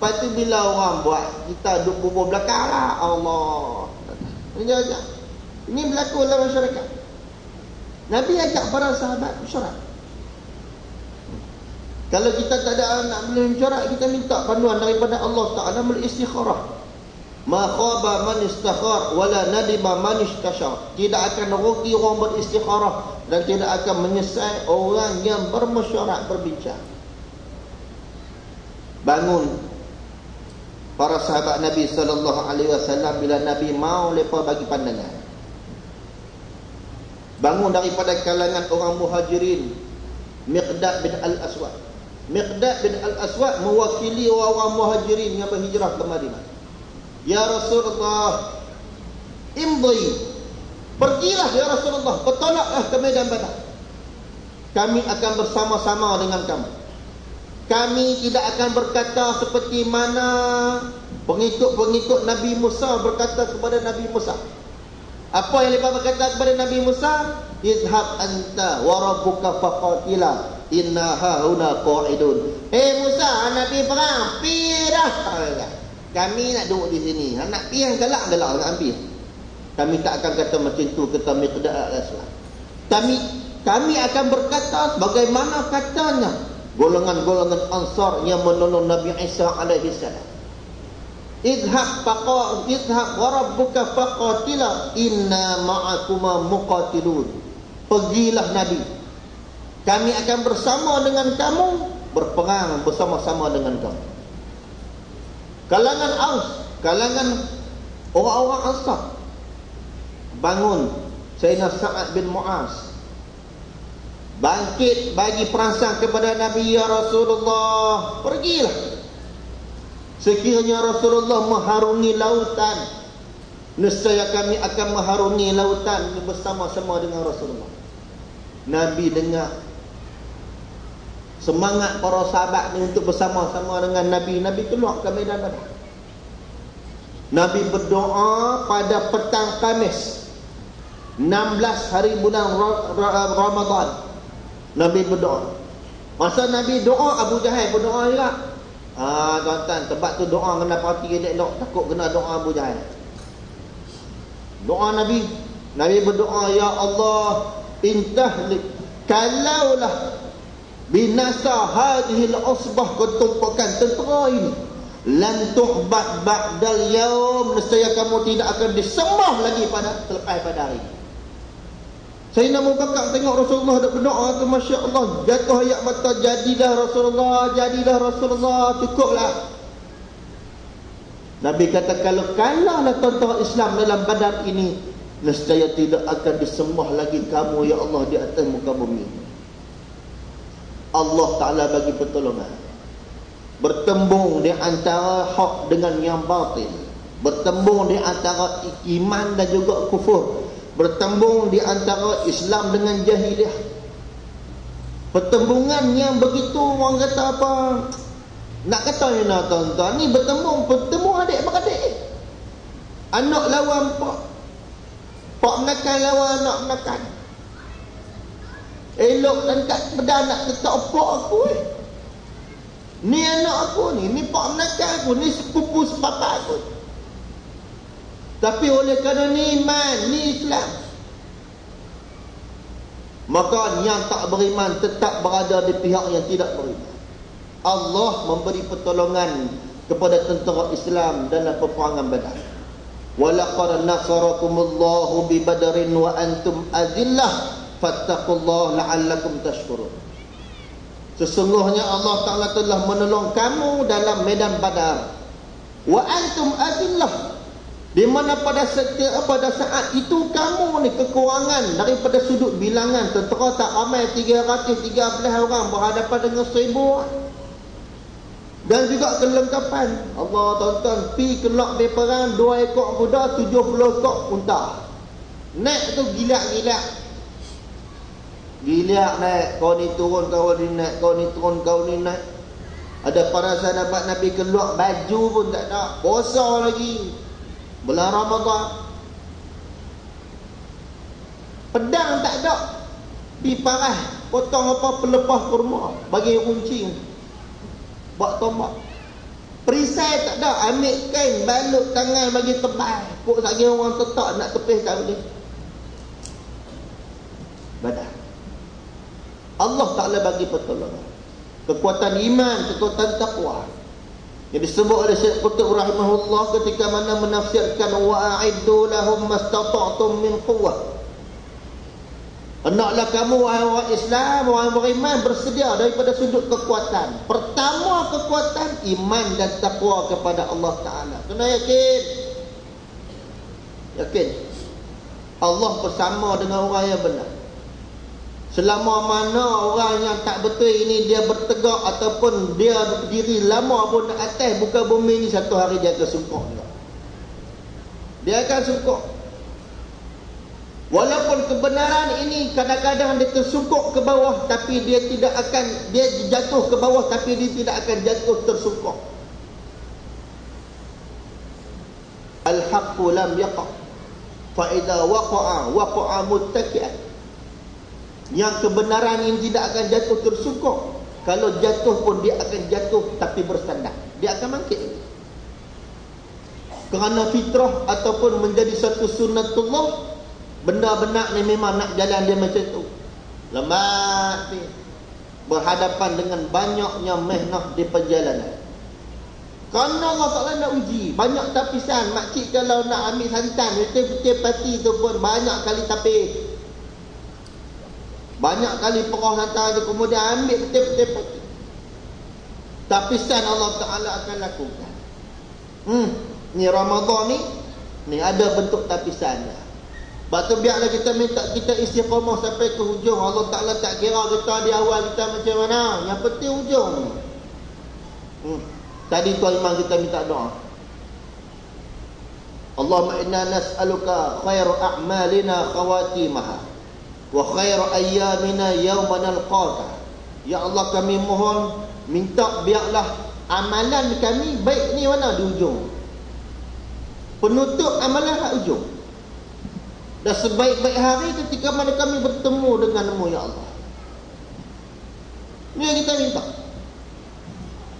lepas tu bila orang buat kita duk bubur belakang lah. Allah. Ini aja ini berlaku dalam masyarakat. Nabi ajak para sahabat mesyuarat. Kalau kita tak ada nak boleh mesyuarat kita minta panduan daripada Allah Ta'ala melalui istikharah ma khaba man istakhar wala nadima man istashar. Tidak akan rugi orang beristikharah dan tidak akan menyesal orang yang bermesyuarat berbincang. Bangun. Para sahabat Nabi sallallahu alaihi wasallam bila Nabi mau lepa bagi pandangan. Bangun daripada kalangan orang muhajirin. Miqdad bin Al-Aswad. Miqdad bin Al-Aswad mewakili orang-orang muhajirin yang berhijrah ke Madinah Ya Rasulullah Imdi Pergilah ya Rasulullah Bertolaklah ke medan badar. Kami akan bersama-sama dengan kamu. Kami tidak akan berkata seperti mana Pengikut-pengikut Nabi Musa berkata kepada Nabi Musa. Apa yang mereka berkata kepada Nabi Musa? Izhab anta warabuka faqatila Inna hahuna qa'idun. Hei Musa, Nabi perang Pergi dah kami nak duduk di sini. Nak pergi yang galak, galak nak ambil. Kami tak akan kata macam tu kata Miqdad al-Aswad. Kami kami akan berkata bagaimana katanya golongan-golongan Ansar yang menolong Nabi Isa alaihi salam. Idhab faqa idhab wa rabbuka faqatila inna ma'akuma muqatilun. Pergilah Nabi. Kami akan bersama dengan kamu berperang bersama-sama dengan kamu kalangan Aus, kalangan orang-orang Ansar. Bangun Sayyidina Sa'ad bin Mu'az. Bangkit bagi perangsang kepada Nabi ya Rasulullah pergilah. Sekiranya Rasulullah mengharungi lautan nescaya kami akan mengharungi lautan bersama-sama dengan Rasulullah. Nabi dengar semangat para sahabat ni untuk bersama-sama dengan Nabi. Nabi keluar ke medan badar Nabi berdoa pada petang Kamis. 16 hari bulan Ramadan. Nabi berdoa. Masa Nabi doa Abu Jahal berdoa juga. Ah tuan-tuan tempat tu doa kena perhati elok takut kena doa Abu Jahal. Doa Nabi. Nabi berdoa ya Allah intahlik kalaulah binasa hadhil usbah ketumpukan tentera ini. Lan tuhbat ba'dal yaum nescaya kamu tidak akan disembah lagi pada selepas pada hari saya nak Bakar tengok Rasulullah ada berdoa tu Masya Allah jatuh ayat mata jadilah Rasulullah jadilah Rasulullah cukuplah. Nabi kata kalau kalahlah tentera Islam dalam badan ini nescaya tidak akan disembah lagi kamu ya Allah di atas muka bumi Allah Ta'ala bagi pertolongan. Bertembung di antara hak dengan yang batil. Bertembung di antara iman dan juga kufur. Bertembung di antara Islam dengan jahiliah. Pertembungan yang begitu orang kata apa? Nak kata ni nak tuan-tuan ni bertembung bertembung adik beradik anak lawan pak. Pak menekan lawan anak menekan Elok dan kat pedang nak letak opak aku eh. Ni anak aku ni, ni pak menakal aku, ni sepupu sepapa aku. Tapi oleh kerana ni iman, ni Islam. Maka yang tak beriman tetap berada di pihak yang tidak beriman. Allah memberi pertolongan kepada tentera Islam dalam peperangan Badar. Walaqad nasarakumullahu bi Badarin wa antum azillah fattaqullah la'allakum tashkurun. Sesungguhnya Allah Taala telah menolong kamu dalam medan badar. Wa antum adillah. Di mana pada setiap pada saat itu kamu ni kekurangan daripada sudut bilangan tentera tak ramai 313 orang berhadapan dengan 1000 dan juga kelengkapan. Allah tonton pi kelak di perang dua ekor kuda 70 ekor unta. Naik tu gila-gila Giliak naik Kau ni turun kau ni naik Kau ni turun kau ni naik Ada para sahabat Nabi keluar Baju pun tak ada Bosor lagi Bulan Ramadan. Pedang tak ada. Pi parah. Potong apa pelepah kurma. Bagi kunci. Buat tombak. Perisai tak ada. Ambil kain. Balut tangan bagi tebal. Kok lagi orang tetap nak tepih tak boleh. Badan. Allah Ta'ala bagi pertolongan. Kekuatan iman, kekuatan taqwa. Yang disebut oleh Syekh Qutub rahimahullah ketika mana menafsirkan wa'iddu lahum mastata'tum min quwwah. Hendaklah kamu orang Islam, wahai beriman bersedia daripada sudut kekuatan. Pertama kekuatan iman dan takwa kepada Allah Taala. Kena yakin. Yakin. Allah bersama dengan orang yang benar. Selama mana orang yang tak betul ini dia bertegak ataupun dia berdiri lama pun atas buka bumi ini satu hari dia akan sungkuk juga. Dia akan sungkuk. Walaupun kebenaran ini kadang-kadang dia tersungkuk ke bawah tapi dia tidak akan dia jatuh ke bawah tapi dia tidak akan jatuh tersungkuk. Al-haqqu lam yaqa. Fa idza waqa'a waqa'a muttaki'an. Yang kebenaran ini tidak akan jatuh tersungkuk. Kalau jatuh pun dia akan jatuh tapi bersandar. Dia akan bangkit. Kerana fitrah ataupun menjadi satu sunnatullah Benda-benda ni memang nak jalan dia macam tu. Lemah ni. Berhadapan dengan banyaknya mehnah di perjalanan. Kerana Allah Ta'ala nak uji. Banyak tapisan. Makcik kalau nak ambil santan. Betul-betul pati tu pun banyak kali tapis. Banyak kali perah santan tu. Kemudian ambil betul-betul pati. Tapisan Allah Ta'ala akan lakukan. Hmm. Ni Ramadan ni. Ni ada bentuk tapisan dah. Sebab tu biarlah kita minta kita istiqamah sampai ke hujung. Allah Ta'ala tak kira kita di awal kita macam mana. Yang penting hujung. Hmm. Tadi tuan imam kita minta doa. Allahumma inna nas'aluka khairu a'malina khawatimaha. Wa khairu ayyamina yawma nalqaka. Ya Allah kami mohon minta biarlah amalan kami baik ni mana di ujung. Penutup amalan kat ujung. Dan sebaik-baik hari ketika mana kami bertemu denganmu ya Allah. Ini yang kita minta.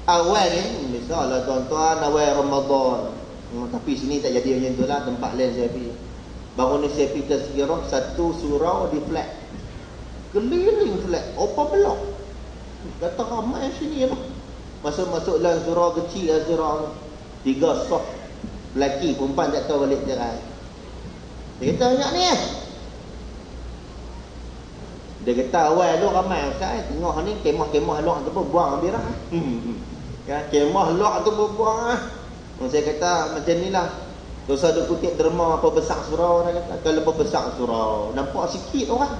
Awal ni, misalnya tuan-tuan awal Ramadan. Hmm, tapi sini tak jadi macam tu lah, tempat lain saya pergi. Baru ni saya pergi tersekirah satu surau di flat. Keliling flat, apa belok. Kata ramai sini lah. Masuk-masuk dalam surau kecil lah surau. Tiga soft. Lelaki, perempuan tak tahu balik cerai. Dia kata banyak ni eh. Dia kata awal tu ramai Ustaz eh. Tengok ni kemah-kemah luak tu pun buang ambil lah. kan? Kemah luak tu pun buang lah. Saya kata macam ni lah. Dosa ada kutip derma apa besar surau dia kata. Kalau apa besar surau. Nampak sikit orang.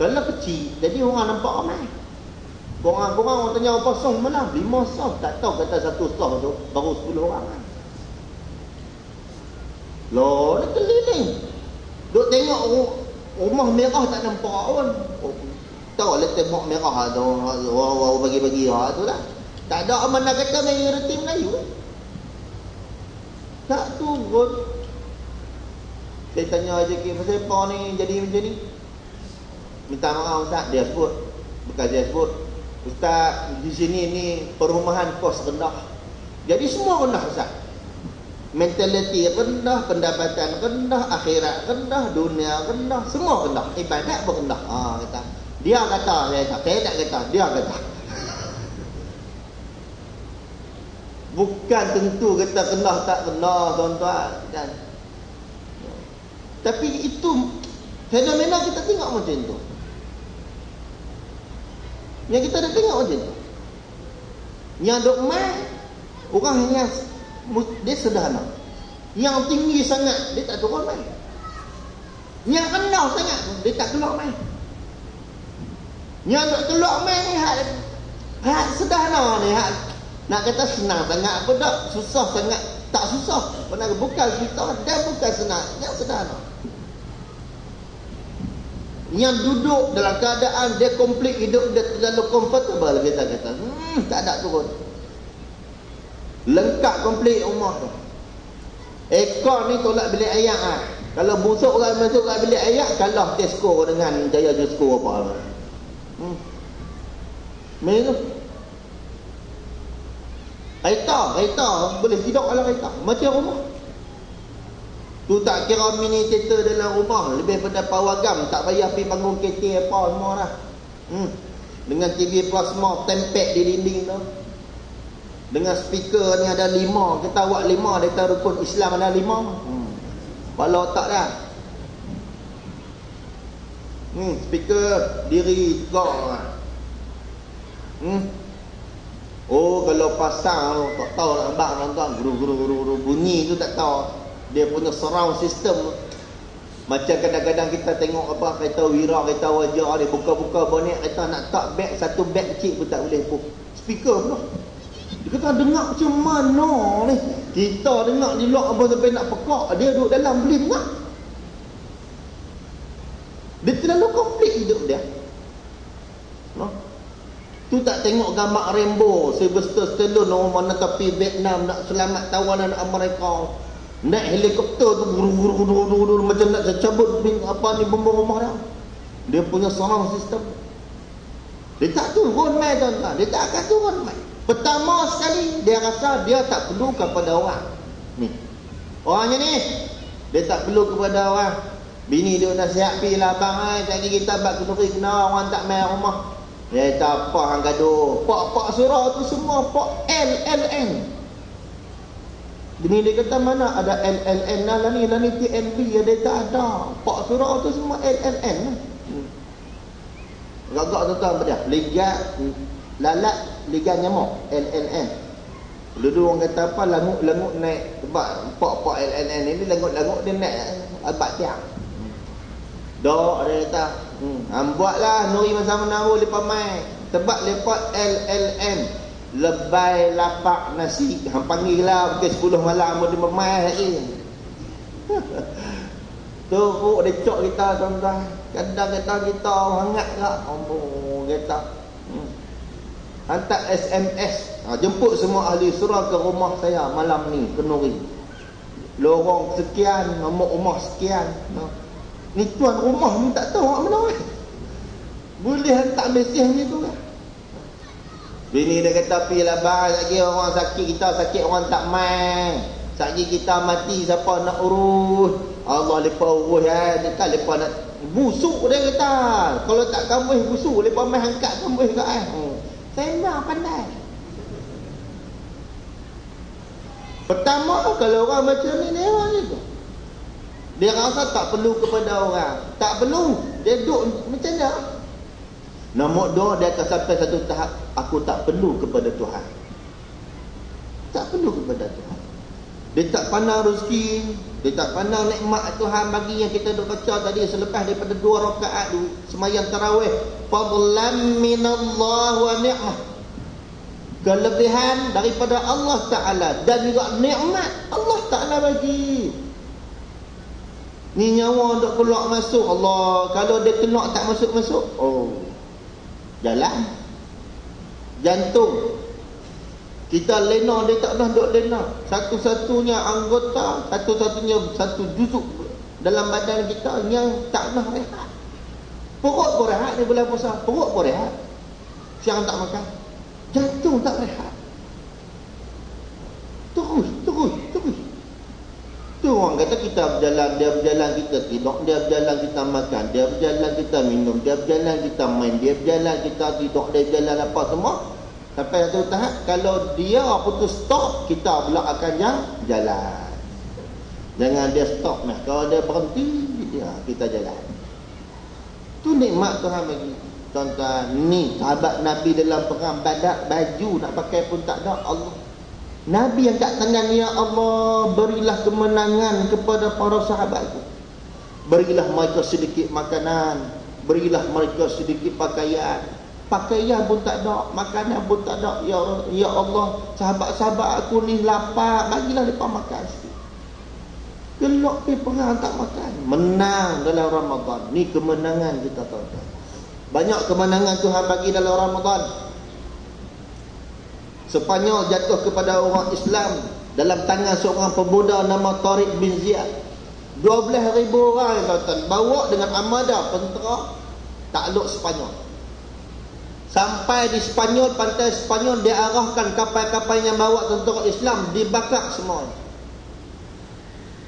Kalau kecil. Jadi orang nampak ramai. Korang-korang orang tanya apa song mana? Lima song. Tak tahu kata satu song tu. Baru sepuluh orang kan. Loh, dia keliling. Duk tengok rumah merah tak nampak pun. Oh, tahu lah tembok merah tu. Orang bagi-bagi ha tu lah. Tak ada mana kata mayoriti Melayu. Tak turun. Saya tanya aja ke pasal apa ni jadi macam ni. Minta maaf Ustaz, dia sebut. Bukan dia sebut. Ustaz, di sini ni perumahan kos rendah. Jadi semua rendah Ustaz mentaliti rendah, pendapatan rendah, akhirat rendah, dunia rendah, semua rendah. Ibadat pun rendah. Ha, kata. Dia kata, saya tak, saya tak kata, dia kata. Bukan tentu kata rendah tak rendah, tuan-tuan. Dan, tapi itu fenomena kita tengok macam tu. Yang kita dah tengok macam tu. Yang dok mai orang yang dia sederhana. Yang tinggi sangat dia tak turun mai. Yang rendah sangat dia tak keluar mai. Yang nak keluar mai ni hak hak sederhana ni hak nak kata senang sangat apa tak susah sangat tak susah benar bukan kita dan bukan senang yang sederhana yang duduk dalam keadaan dia komplit hidup dia terlalu comfortable kita kata hmm, tak ada turun Lengkap komplit rumah tu. Ekor ni tolak bilik ayak ah. Kalau busuk orang masuk kat bilik ayak kalah Tesco dengan Jaya Jusco apa. Hmm. Tu. Kereta, kereta boleh tidur dalam kereta. Macam rumah. Tu tak kira mini theater dalam rumah. Lebih pada pawagam. Tak payah pergi bangun kereta apa semua dah. Hmm. Dengan TV plasma tempek di dinding tu. Dengan speaker ni ada lima. Kita buat lima. Kata rukun Islam ada lima. Hmm. Walau tak dah. Hmm, speaker diri tegak. Hmm. Oh, kalau pasang tak tahu nak bak tuan guru guru guru guru bunyi tu tak tahu. Dia punya surround system macam kadang-kadang kita tengok apa kereta wira kereta wajah dia buka-buka bonet kereta nak tak beg satu beg kecil pun tak boleh pun. Speaker pun. Dia kata dengar macam mana ni Kita dengar di luar apa sampai nak pekak Dia duduk dalam beli dengar Dia terlalu komplit hidup dia no? Tu tak tengok gambar Rambo Sylvester Stallone orang mana tapi Vietnam Nak selamat tawanan Amerika Naik helikopter tu guru, guru, guru, guru, guru, Macam nak cabut apa ni bumbu rumah dia Dia punya surround system Dia tak turun mai tuan-tuan Dia tak akan turun mai Pertama sekali dia rasa dia tak perlu kepada orang. Ni. Orangnya ni dia tak perlu kepada orang. Bini dia siap pi lah bang ai tadi kita bab kenduri kena orang tak mai rumah. Dia tak apa hang gaduh. Pak-pak surah tu semua pak L L N. Dia kata mana ada L L N lah, lah ni lah ni TNB dia tak ada. Pak surah tu semua L L N. Hmm. Gagak tuan-tuan pada ligat lalat ligan nyamuk LLN dulu orang kata apa langut-langut naik sebab pak-pak LLN ni langut-langut dia naik abad tiang dok dia kata hmm, buatlah nuri masa menaruh lepas mai sebab lepas LLN lebay lapak nasi. Hang panggil lah pukul 10 malam dia memai lagi teruk dia cok kita tuan-tuan. Kadang-kadang kita hangat tak oh, kita hantar SMS ha, jemput semua ahli surah ke rumah saya malam ni kenuri lorong sekian nombor rumah sekian. ha. Ni tuan rumah ni tak tahu mana kan boleh hantar mesej ni tu kan bini dia kata pergi lah bang lagi orang sakit kita sakit orang tak main. Sakit kita mati siapa nak urus? Allah lepa urus ya dia tak lepa nak busuk dia kata. Kalau tak kamu busuk. Lepa main angkat kamu ke eh. Hmm. Tembak pandai. Pertama kalau orang macam ni dia orang itu. Dia rasa tak perlu kepada orang. Tak perlu. Dia duduk macam mana? Nombor dua dia akan sampai satu tahap aku tak perlu kepada Tuhan. Tak perlu kepada Tuhan. Dia tak pandang rezeki, dia tak pandang nikmat Tuhan bagi yang kita dah baca tadi selepas daripada dua rakaat tu semayang tarawih. Fadlan minallah wa ni'mah. Kelebihan daripada Allah Ta'ala dan juga nikmat Allah Ta'ala bagi. Ni nyawa untuk keluar masuk Allah. Kalau dia keluar tak masuk-masuk. Oh. Jalan. Jantung. Kita lena dia tak pernah duduk lena. Satu-satunya anggota, satu-satunya satu juzuk dalam badan kita yang tak pernah rehat. Perut pun rehat ni bulan puasa. Perut pun rehat. Siang tak makan. Jantung tak rehat. Terus, terus. Tu orang kata kita berjalan, dia berjalan kita tidur, dia berjalan kita makan, dia berjalan kita minum, dia berjalan kita main, dia berjalan kita tidur, dia berjalan apa semua. Sampai satu tahap Kalau dia putus stop Kita pula akan yang jalan Jangan dia stop nah. Kalau dia berhenti ya, Kita jalan Itu nikmat Tuhan bagi Tuan-tuan Ni sahabat Nabi dalam perang badak Baju nak pakai pun tak ada Allah Nabi yang tak tangan Ya Allah Berilah kemenangan kepada para sahabatku Berilah mereka sedikit makanan Berilah mereka sedikit pakaian Pakaian pun tak ada, makanan pun tak ada. Ya, ya Allah, sahabat-sahabat aku ni lapar, bagilah mereka makan sikit. Gelok pergi perang tak makan. Menang dalam Ramadan. Ni kemenangan kita tuan-tuan. Banyak kemenangan Tuhan bagi dalam Ramadan. Sepanyol jatuh kepada orang Islam dalam tangan seorang pemuda nama Tariq bin Ziyad. 12 ribu orang tuan bawa dengan armada tentera takluk Sepanyol. Sampai di Sepanyol pantai Sepanyol dia arahkan kapal-kapal yang bawa tentera Islam dibakar semua.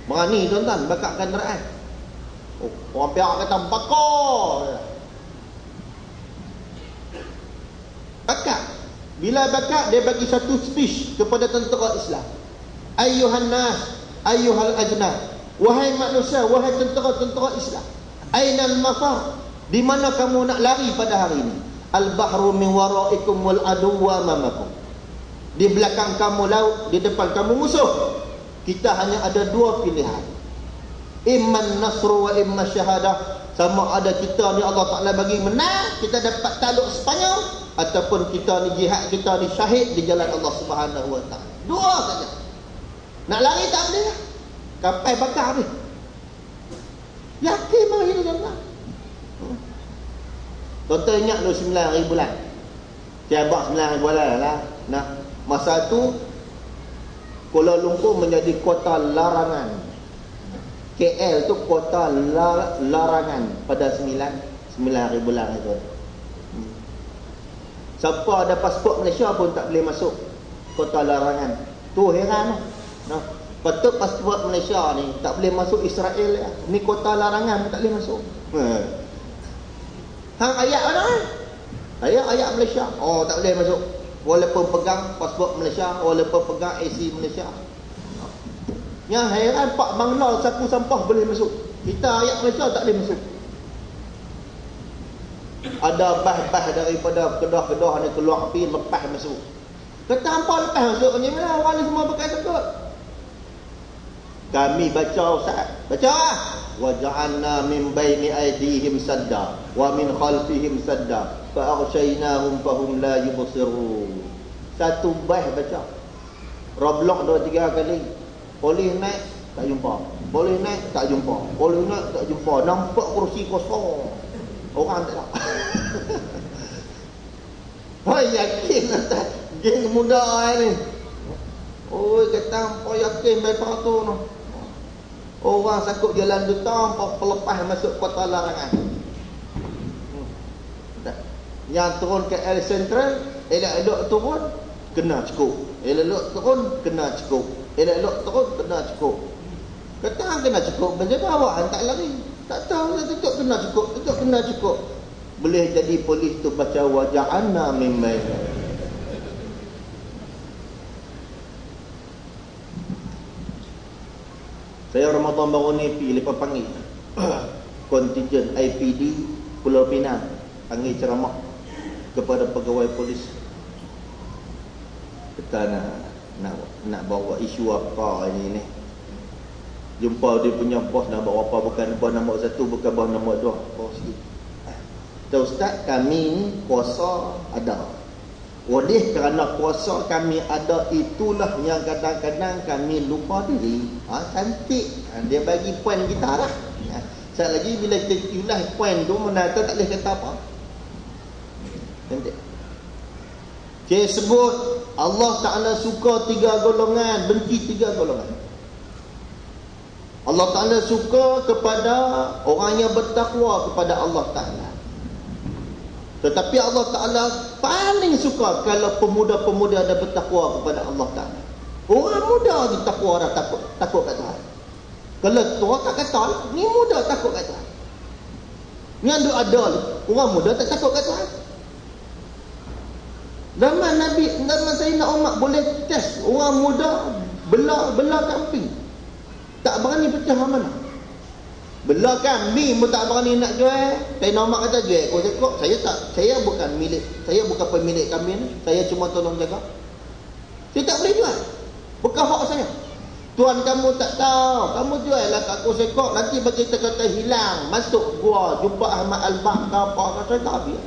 Berani tuan-tuan bakar kenderaan oh, orang pihak kata bakar! Bakar bila bakar dia bagi satu speech kepada tentera Islam Ayuhan nas, ayuhal ajnah. Wahai manusia, wahai tentera-tentera Islam. Ainal mafar? Di mana kamu nak lari pada hari ini? Al-bahru min waraikum wal aduwa mamakum. Di belakang kamu laut, di depan kamu musuh. Kita hanya ada dua pilihan. Iman nasru wa imma syahadah. Sama ada kita ni Allah Ta'ala bagi menang, kita dapat taluk Sepanyol. Ataupun kita ni jihad, kita ni syahid di jalan Allah Subhanahu Wa Ta'ala. Dua saja. Nak lari tak boleh lah. Kapal bakar ni. Yakin mah tuan-tuan. Hmm. Tuan-tuan ingat dulu 9 ribu bulan. Tiabak 9 ribu bulan lah. Nah, masa tu Kuala Lumpur menjadi kota larangan. KL tu kota lar larangan pada 9 9 ribu bulan itu. Siapa ada pasport Malaysia pun tak boleh masuk kota larangan. Tu heran. Nah, patut pasport Malaysia ni tak boleh masuk Israel ya. Ni kota larangan tak boleh masuk. Ha. Hang ayat mana? Ayat ayat Malaysia. Oh tak boleh masuk. Walaupun pegang pasport Malaysia, walaupun pegang AC Malaysia. Yang heran Pak Bangla sapu sampah boleh masuk. Kita ayat Malaysia tak boleh masuk. Ada bah-bah daripada kedah-kedah ni keluar api lepas masuk. Kata apa lepas masuk ni mana orang ni semua pakai takut. Kami baca Ustaz. Baca lah. Wa ja'alna min baini aydihim sadda wa min khalfihim sadda fa aghshaynahum fahum la yubsirun. Satu bah baca. Roblok dua tiga kali. Boleh naik tak jumpa. Boleh naik tak jumpa. Boleh naik tak jumpa. Nampak kursi kosong. Orang tak ada. Oh yakin tak? Geng muda ni. Oh kata apa yakin bapak tu noh. Orang sakut jalan duta Pelepas masuk kota larangan hmm. Yang turun ke L Central Elok-elok turun Kena cukup Elok-elok turun Kena cukup Elok-elok turun Kena cukup Kata kena cukup Benda bawa Tak lari Tak tahu Tutup kena cukup Tutup kena cukup. Boleh jadi polis tu baca wajah Anna mimai Saya Ramadan baru ni pergi lepas panggil. Kontijen IPD Pulau Pinang Panggil ceramah Kepada pegawai polis. Kita nak Nak nak bawa isu apa ini ni Jumpa dia punya bos nak bawa apa Bukan bos nombor satu Bukan bos nombor dua Bos sikit Tuan Ustaz kami ni Kuasa ada oleh kerana kuasa kami ada itulah yang kadang-kadang kami lupa diri. Ha, cantik. Ha, dia bagi poin kita lah. Ha, lagi bila kita ulah poin tu mana tak boleh kata apa. Cantik. Dia sebut Allah Ta'ala suka tiga golongan, benci tiga golongan. Allah Ta'ala suka kepada orang yang bertakwa kepada Allah Ta'ala. Tetapi Allah Ta'ala paling suka kalau pemuda-pemuda ada bertakwa kepada Allah Ta'ala. Orang muda di takwa dah takut, takut kat Tuhan. Kalau tua tak kata, ni muda takut kat Tuhan. Ni ada ada orang muda tak takut kat Tuhan. Zaman Nabi, zaman Sayyidina Umar boleh test orang muda bela bela kambing. Tak berani pecah mana. Belah kambing pun tak berani nak jual. Saya nama kata jual ekor sekok. Saya tak. Saya bukan milik. Saya bukan pemilik kambing ni. Saya cuma tolong jaga. Saya tak boleh jual. Bukan hak saya. Tuan kamu tak tahu. Kamu jual lah kat ekor sekok. Nanti bagi kita kata hilang. Masuk gua. Jumpa Ahmad Al-Bah ke apa. Saya tak habis.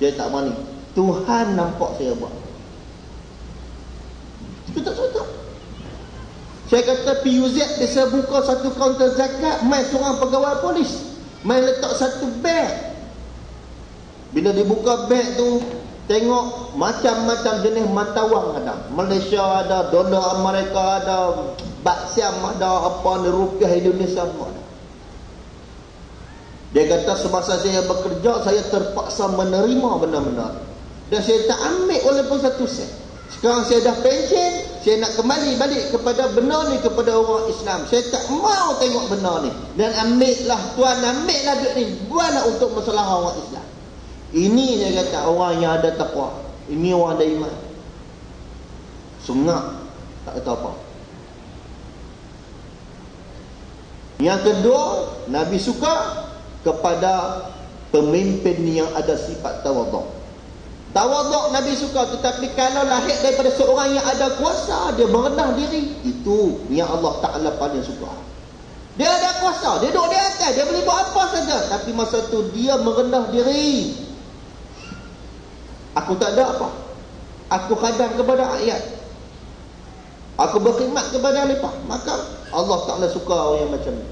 Saya tak berani. Tuhan nampak saya buat. Kita tak tahu. Saya kata PUZ dia buka satu kaunter zakat mai seorang pegawai polis mai letak satu beg bila dibuka beg tu Tengok macam-macam jenis mata wang ada. Malaysia ada, dolar Amerika ada, baksiam ada, apa ni rupiah Indonesia ada. Dia kata semasa saya bekerja, saya terpaksa menerima benda-benda. Dan saya tak ambil walaupun satu sen. Sekarang saya dah pension, saya nak kembali balik kepada benar ni kepada orang Islam. Saya tak mau tengok benar ni. Dan ambillah tuan, ambillah duit ni. Buatlah untuk masalah orang Islam. Ini dia kata orang yang ada takwa. Ini orang ada iman. Sungak. Tak kata apa. Yang kedua, Nabi suka kepada pemimpin yang ada sifat tawaduk. Tawaduk Nabi suka tetapi kalau lahir daripada seorang yang ada kuasa dia merendah diri itu yang Allah Taala paling suka. Dia ada kuasa, dia duduk di atas, dia boleh buat apa saja tapi masa tu dia merendah diri. Aku tak ada apa. Aku khadam kepada ayat. Aku berkhidmat kepada mereka. Maka Allah Taala suka orang yang macam ni.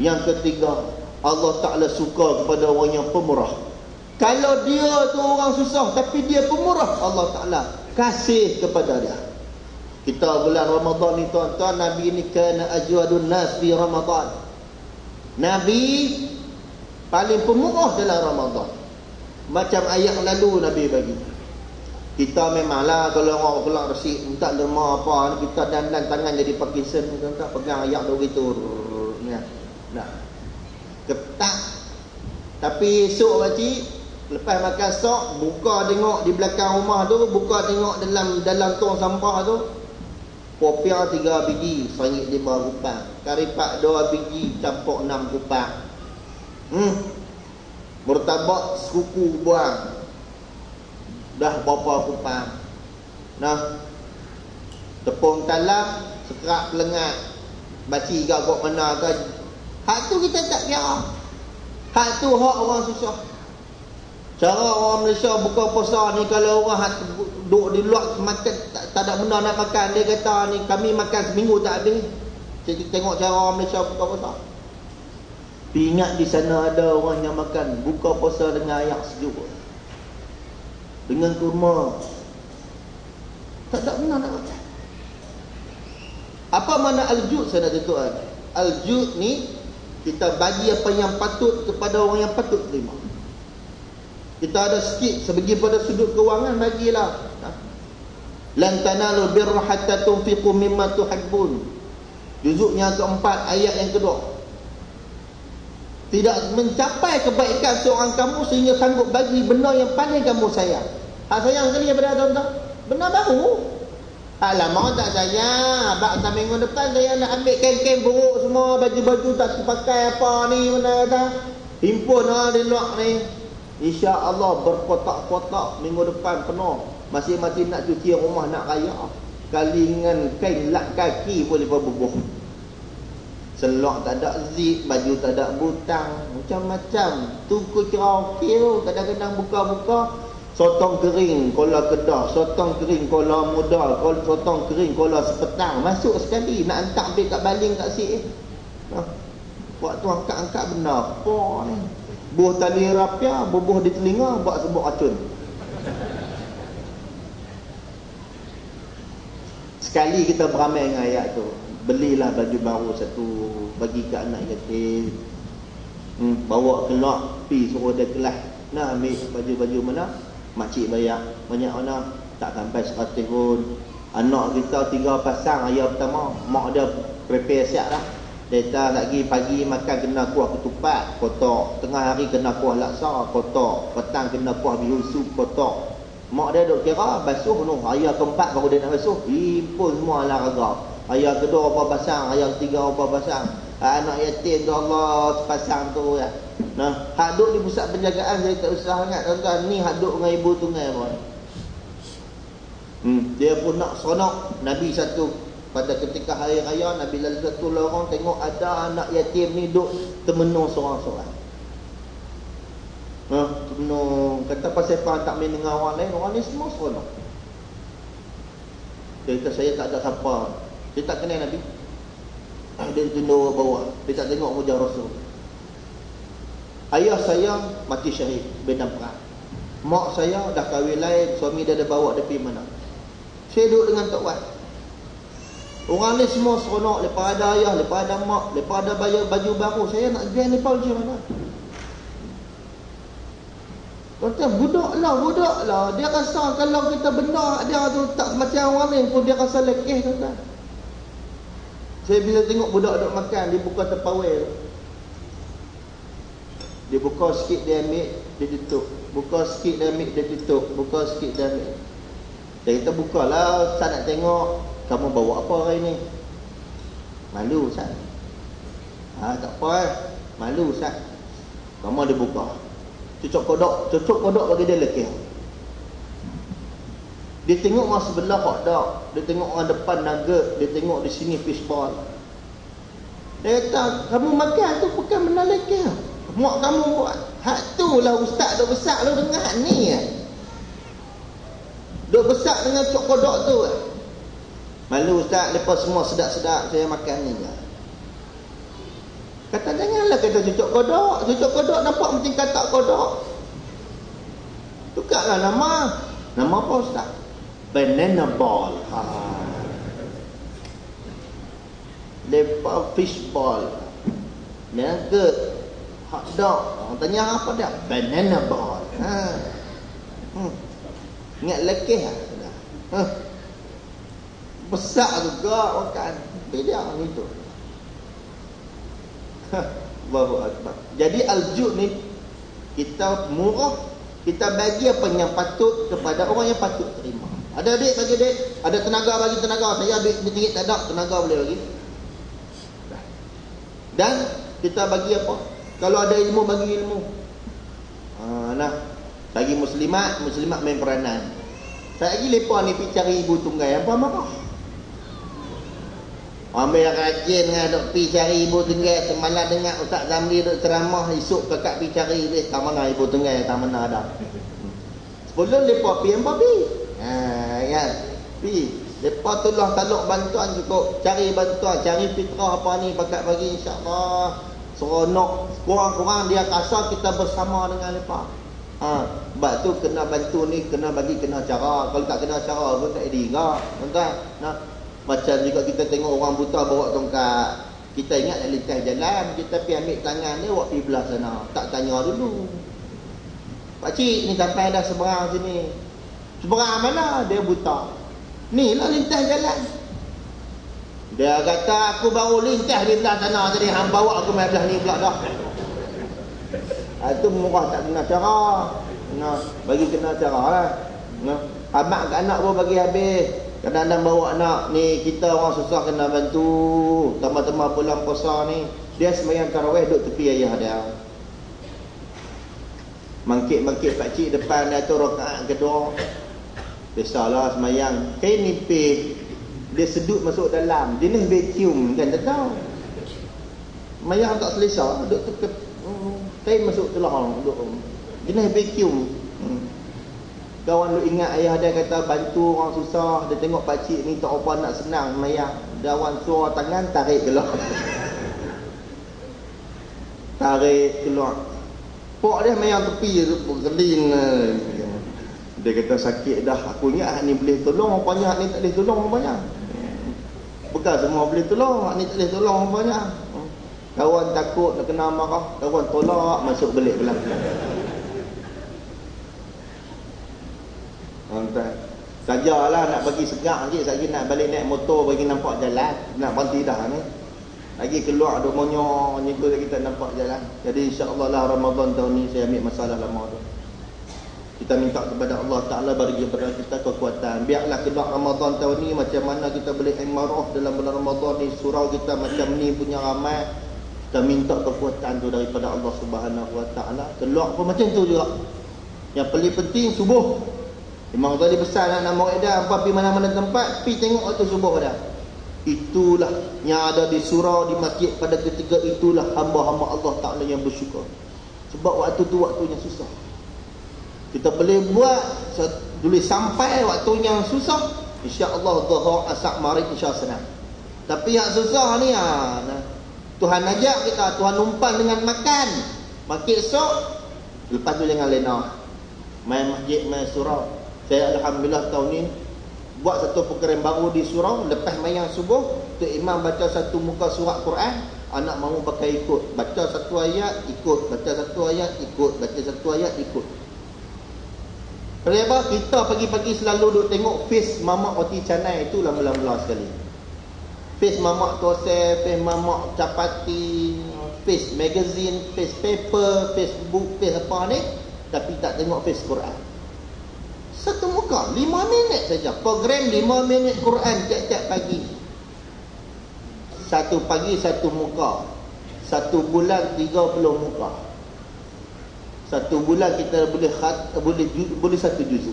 Yang ketiga, Allah Taala suka kepada orang yang pemurah. Kalau dia tu orang susah tapi dia pemurah Allah Taala kasih kepada dia. Kita bulan Ramadan ni tuan-tuan Nabi ni kana ajwadun nas di Ramadan. Nabi paling pemurah dalam Ramadan. Macam ayat lalu Nabi bagi. Kita memanglah kalau orang keluar resik minta lemah apa kita dandan tangan jadi Parkinson kita pegang ayat tu gitu. Nah. Ketak. Tapi esok pakcik Lepas makan sok, buka tengok di belakang rumah tu, buka tengok dalam dalam tong sampah tu. Popiah tiga biji, seringgit lima rupang. Karipak dua biji, campur enam rupang. Hmm. Murtabak sekuku buang. Dah berapa rupang. Nah. Tepung talam, sekerak pelengat. Basi gak mana ke. Hak tu kita tak kira. Hak tu hak orang susah. Cara orang Malaysia buka puasa ni kalau orang duduk di luar makan tak, tak ada benda nak makan dia kata ni kami makan seminggu tak habis. Jadi tengok cara orang Malaysia buka puasa. Ingat di sana ada orang yang makan buka puasa dengan air sejuk. Dengan kurma. Tak ada benda nak makan. Apa mana al-jud sana tuan? Al-jud ni kita bagi apa yang patut kepada orang yang patut terima. Kita ada sikit sebagi pada sudut kewangan bagilah. Lan tanalu birra hatta tunfiqu mimma tuhibbun. Juzuknya keempat ayat yang kedua. Tidak mencapai kebaikan seorang kamu sehingga sanggup bagi benda yang paling kamu sayang. Hak sayang sekali pada tuan-tuan. Benda baru. Alamak tak sayang. Abang minggu depan saya nak ambil kain-kain buruk semua. Baju-baju tak pakai apa ni. Mana kata. Himpun lah di luar ni. Insya Allah berkotak-kotak minggu depan penuh. Masing-masing nak cuci rumah nak raya. Kali dengan kain lak kaki boleh berbubuh. Selok tak ada zip, baju tak ada butang. Macam-macam. Tunggu kira-kira tu. Kadang-kadang buka-buka. Sotong kering kola kedah. Sotong kering kola muda. Sotong kering kola sepetang. Masuk sekali. Nak hantar ambil kat baling kat si. Eh. Nah. Waktu angkat-angkat benar. Apa ni? Buah tali rapia bubuh di telinga buat sebut racun sekali kita beramai dengan ayat tu belilah baju baru satu bagi ke anak yatim hmm, bawa keluar pi suruh dia kelas. Nak ambil baju-baju mana? Makcik bayar. Banyak mana? Tak sampai 100 pun anak kita tiga pasang ayah pertama mak dia prepare siap dah Data lagi pagi makan kena kuah ketupat, kotak. Tengah hari kena kuah laksa, kotak. Petang kena kuah bihun sup, kotak. Mak dia duk kira basuh tu. Ayah keempat baru dia nak basuh. Himpun semua lah raga. Ayah kedua apa pasang, ayah ketiga apa pasang. Anak yatim tu Allah sepasang tu ya. Nah, hak duk di pusat penjagaan saya tak usah sangat tuan-tuan. Ni hak duk dengan ibu tunggal pun. Hmm, dia pun nak sonok Nabi satu pada ketika hari raya Nabi lalu satu lorong tengok ada anak yatim ni duk temenung seorang-seorang. Ha, temenung kata pasal apa tak main dengan orang lain, orang ni semua seronok. Dia kata saya tak ada siapa. Dia tak kenal Nabi. Dia tunduk bawah. Dia tak tengok wajah Rasul. Ayah saya mati syahid bidang perang. mak saya dah kahwin lain suami dia dah bawa pergi mana saya duduk dengan Tok Wan orang ni semua seronok lepas ada ayah lepas ada mak lepas ada bayar baju baru saya nak jual Nepal macam mana Kata budak lah, budak lah. Dia rasa kalau kita benar dia tu tak macam orang lain pun dia rasa lekeh kata. Saya bila tengok budak duduk makan, dia buka terpawai. Dia buka sikit dia ambil, dia tutup. Buka sikit dia ambil, dia tutup. Buka sikit dia ambil. Saya kata buka lah, Ustaz nak tengok. Kamu bawa apa hari ni? Malu Ustaz. Ha, tak apa eh. Malu Ustaz. Kamu ada buka. Cucuk kodok, cucuk kodok bagi dia lekeh. Dia tengok orang sebelah hot dog, dia tengok orang depan nugget, dia tengok di sini fishball. Dia kata, kamu makan tu bukan benda lekeh. Mak kamu buat. Hak tu lah ustaz dah besar lu dengar ni ya. Duk besar dengan cok kodok tu. Malu ustaz, lepas semua sedap-sedap saya makan ni. Kata janganlah kata cucuk kodok. Cucuk kodok nampak macam katak kodok. Tukarlah nama. Nama apa Ustaz? Banana ball. Ha. Lepas fish ball. Nugget. Hot dog. Orang tanya apa dia? Banana ball. Ha. Hmm. Ingat lekeh lah. Ha. Besar juga makan. Beda ni tu. Allahu Akbar. Jadi al-jud ni kita murah, kita bagi apa yang patut kepada orang yang patut terima. Ada adik bagi adik, ada tenaga bagi tenaga. Saya ambil tinggi tak ada, tenaga boleh bagi. Dan kita bagi apa? Kalau ada ilmu bagi ilmu. Ha, nah. Bagi muslimat, muslimat main peranan. Saya lagi lepa ni pergi cari ibu tunggai. Apa marah? Ambil rajin dengan duk pi cari ibu tunggal semalam dengar Ustaz Zamli duk ceramah esok kakak pi cari dia tak mana ibu tunggal tak mana ada. Sebelum lepa pi apa pi? Ha ya. Pi lepa tolong taluk bantuan cukup cari bantuan cari fitrah apa ni pakat bagi insya-Allah. Seronok kurang-kurang dia rasa kita bersama dengan lepa. Ha, sebab tu kena bantu ni kena bagi kena cara. Kalau tak kena cara pun tak ada enggak. Tuan-tuan. Nah, macam juga kita tengok orang buta bawa tongkat. Kita ingat nak lintas jalan. Kita pergi ambil tangan dia pergi belah sana. Tak tanya dulu. Pakcik ni sampai dah seberang sini. Seberang mana? Dia buta. Ni lah lintas jalan. Dia kata aku baru lintas di belah sana tadi. Hang bawa aku main belah ni pula dah. Itu murah tak kena cara. Nah, bagi kena cara lah. Nah, amak ke anak pun bagi habis. Kadang-kadang bawa anak ni kita orang susah kena bantu. Tambah-tambah pulang puasa ni. Dia semayang tarawih duduk tepi ayah dia. Mangkit-mangkit pakcik depan dia tu rokaat kedua. Biasalah semayang. Kain nipis. Dia sedut masuk dalam. Jenis vacuum kan tak tahu. Mayang tak selesa. Duduk tekep. Kain masuk tulang. Jenis vacuum. Hmm. Kawan lu ingat ayah dia kata bantu orang susah, dia tengok pak cik ni tak apa nak senang mayang. Dawan suara tangan tarik keluar. tarik keluar. Pok dia mayang tepi je bergelin. Dia kata sakit dah. Aku ingat ni boleh tolong rupanya ni tak boleh tolong rupanya. Bukan semua boleh tolong, ni tak boleh tolong rupanya. Kawan takut nak kena marah, kawan tolak masuk belik belakang. Tuan-tuan. Sajalah nak bagi segak je saya nak balik naik motor bagi nampak jalan, nak berhenti dah ni. Lagi keluar ada monyok ni kita nampak jalan. Jadi insya-Allah lah Ramadan tahun ni saya ambil masalah lama tu. Kita minta kepada Allah Taala bagi kepada kita kekuatan. Biarlah keluar Ramadan tahun ni macam mana kita boleh imarah dalam bulan Ramadan ni surau kita macam ni punya ramai. Kita minta kekuatan tu daripada Allah Subhanahu Wa Taala. Keluar pun macam tu juga. Yang paling penting subuh Imam Ghazali besar nak nama Edah Apa pergi mana-mana tempat Pergi tengok waktu subuh dah Itulah yang ada di surau di masjid pada ketika itulah hamba-hamba Allah Ta'ala yang bersyukur. Sebab waktu tu waktunya susah. Kita boleh buat Boleh sampai waktu yang susah InsyaAllah Zuhur asak marik insya senang. Tapi yang susah ni ha, Tuhan ajak kita Tuhan numpan dengan makan. Makin esok Lepas tu jangan lena. Main masjid main surau saya alhamdulillah tahun ni buat satu program baru di surau lepas mayang subuh tu imam baca satu muka surat Quran anak mahu pakai ikut baca satu ayat ikut baca satu ayat ikut baca satu ayat ikut Kenapa kita pagi-pagi selalu duduk tengok face mamak roti canai itu lama-lama sekali. Face mamak tose, face mamak capati, face magazine, face paper, Facebook, face apa ni. Tapi tak tengok face Quran. Muka, lima minit saja. Program lima minit Quran tiap-tiap pagi. Satu pagi, satu muka. Satu bulan, tiga puluh muka. Satu bulan kita boleh khat, boleh boleh satu juzuk.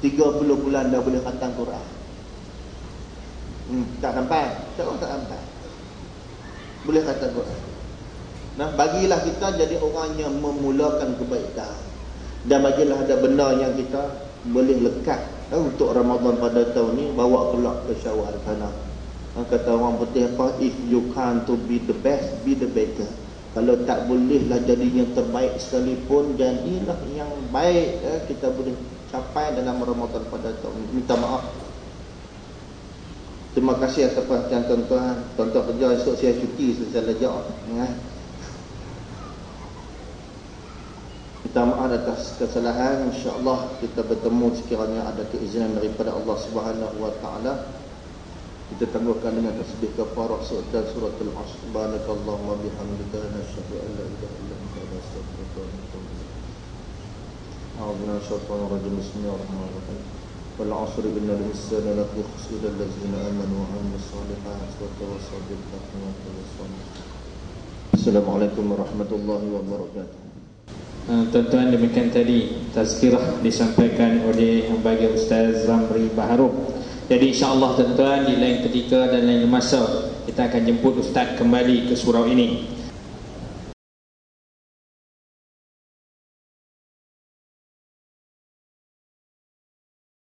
30 bulan dah boleh khatam Quran. Hmm, tak sampai. Tak tak sampai. Boleh khatam Quran. Nah, bagilah kita jadi orang yang memulakan kebaikan. Dan bagilah ada benda yang kita boleh lekat eh, untuk Ramadan pada tahun ni bawa keluar ke Syawal sana. Kata orang putih apa if you can't to be the best be the better kalau tak bolehlah jadi yang terbaik sekalipun jadilah yang baik eh, kita boleh capai dalam Ramadan pada tahun ini minta maaf terima kasih atas perhatian tuan-tuan tuan-tuan kerja esok saya cuti selesai lejak ya. Minta maaf atas kesalahan insyaAllah kita bertemu sekiranya ada keizinan daripada Allah Taala. Kita tangguhkan dengan tasbih kafarah dan surat al-asr subhanakallahumma bihamdika nasyhadu an la ilaha illa anta nastaghfiruka wa natubu ilaik a'udzu syaitanir rajim. Bismillahirrahmanirrahim. Wal 'asr innal insana lafi khusr illa allazina amanu wa 'amilus solihati wa tawassaw bil haqqi wa tawassaw. Assalamualaikum warahmatullahi wabarakatuh. Uh, tuan-tuan demikian tadi tazkirah disampaikan oleh bagi Ustaz Ramri Baharum jadi insyaAllah tuan-tuan di lain ketika dan lain masa kita akan jemput Ustaz kembali ke surau ini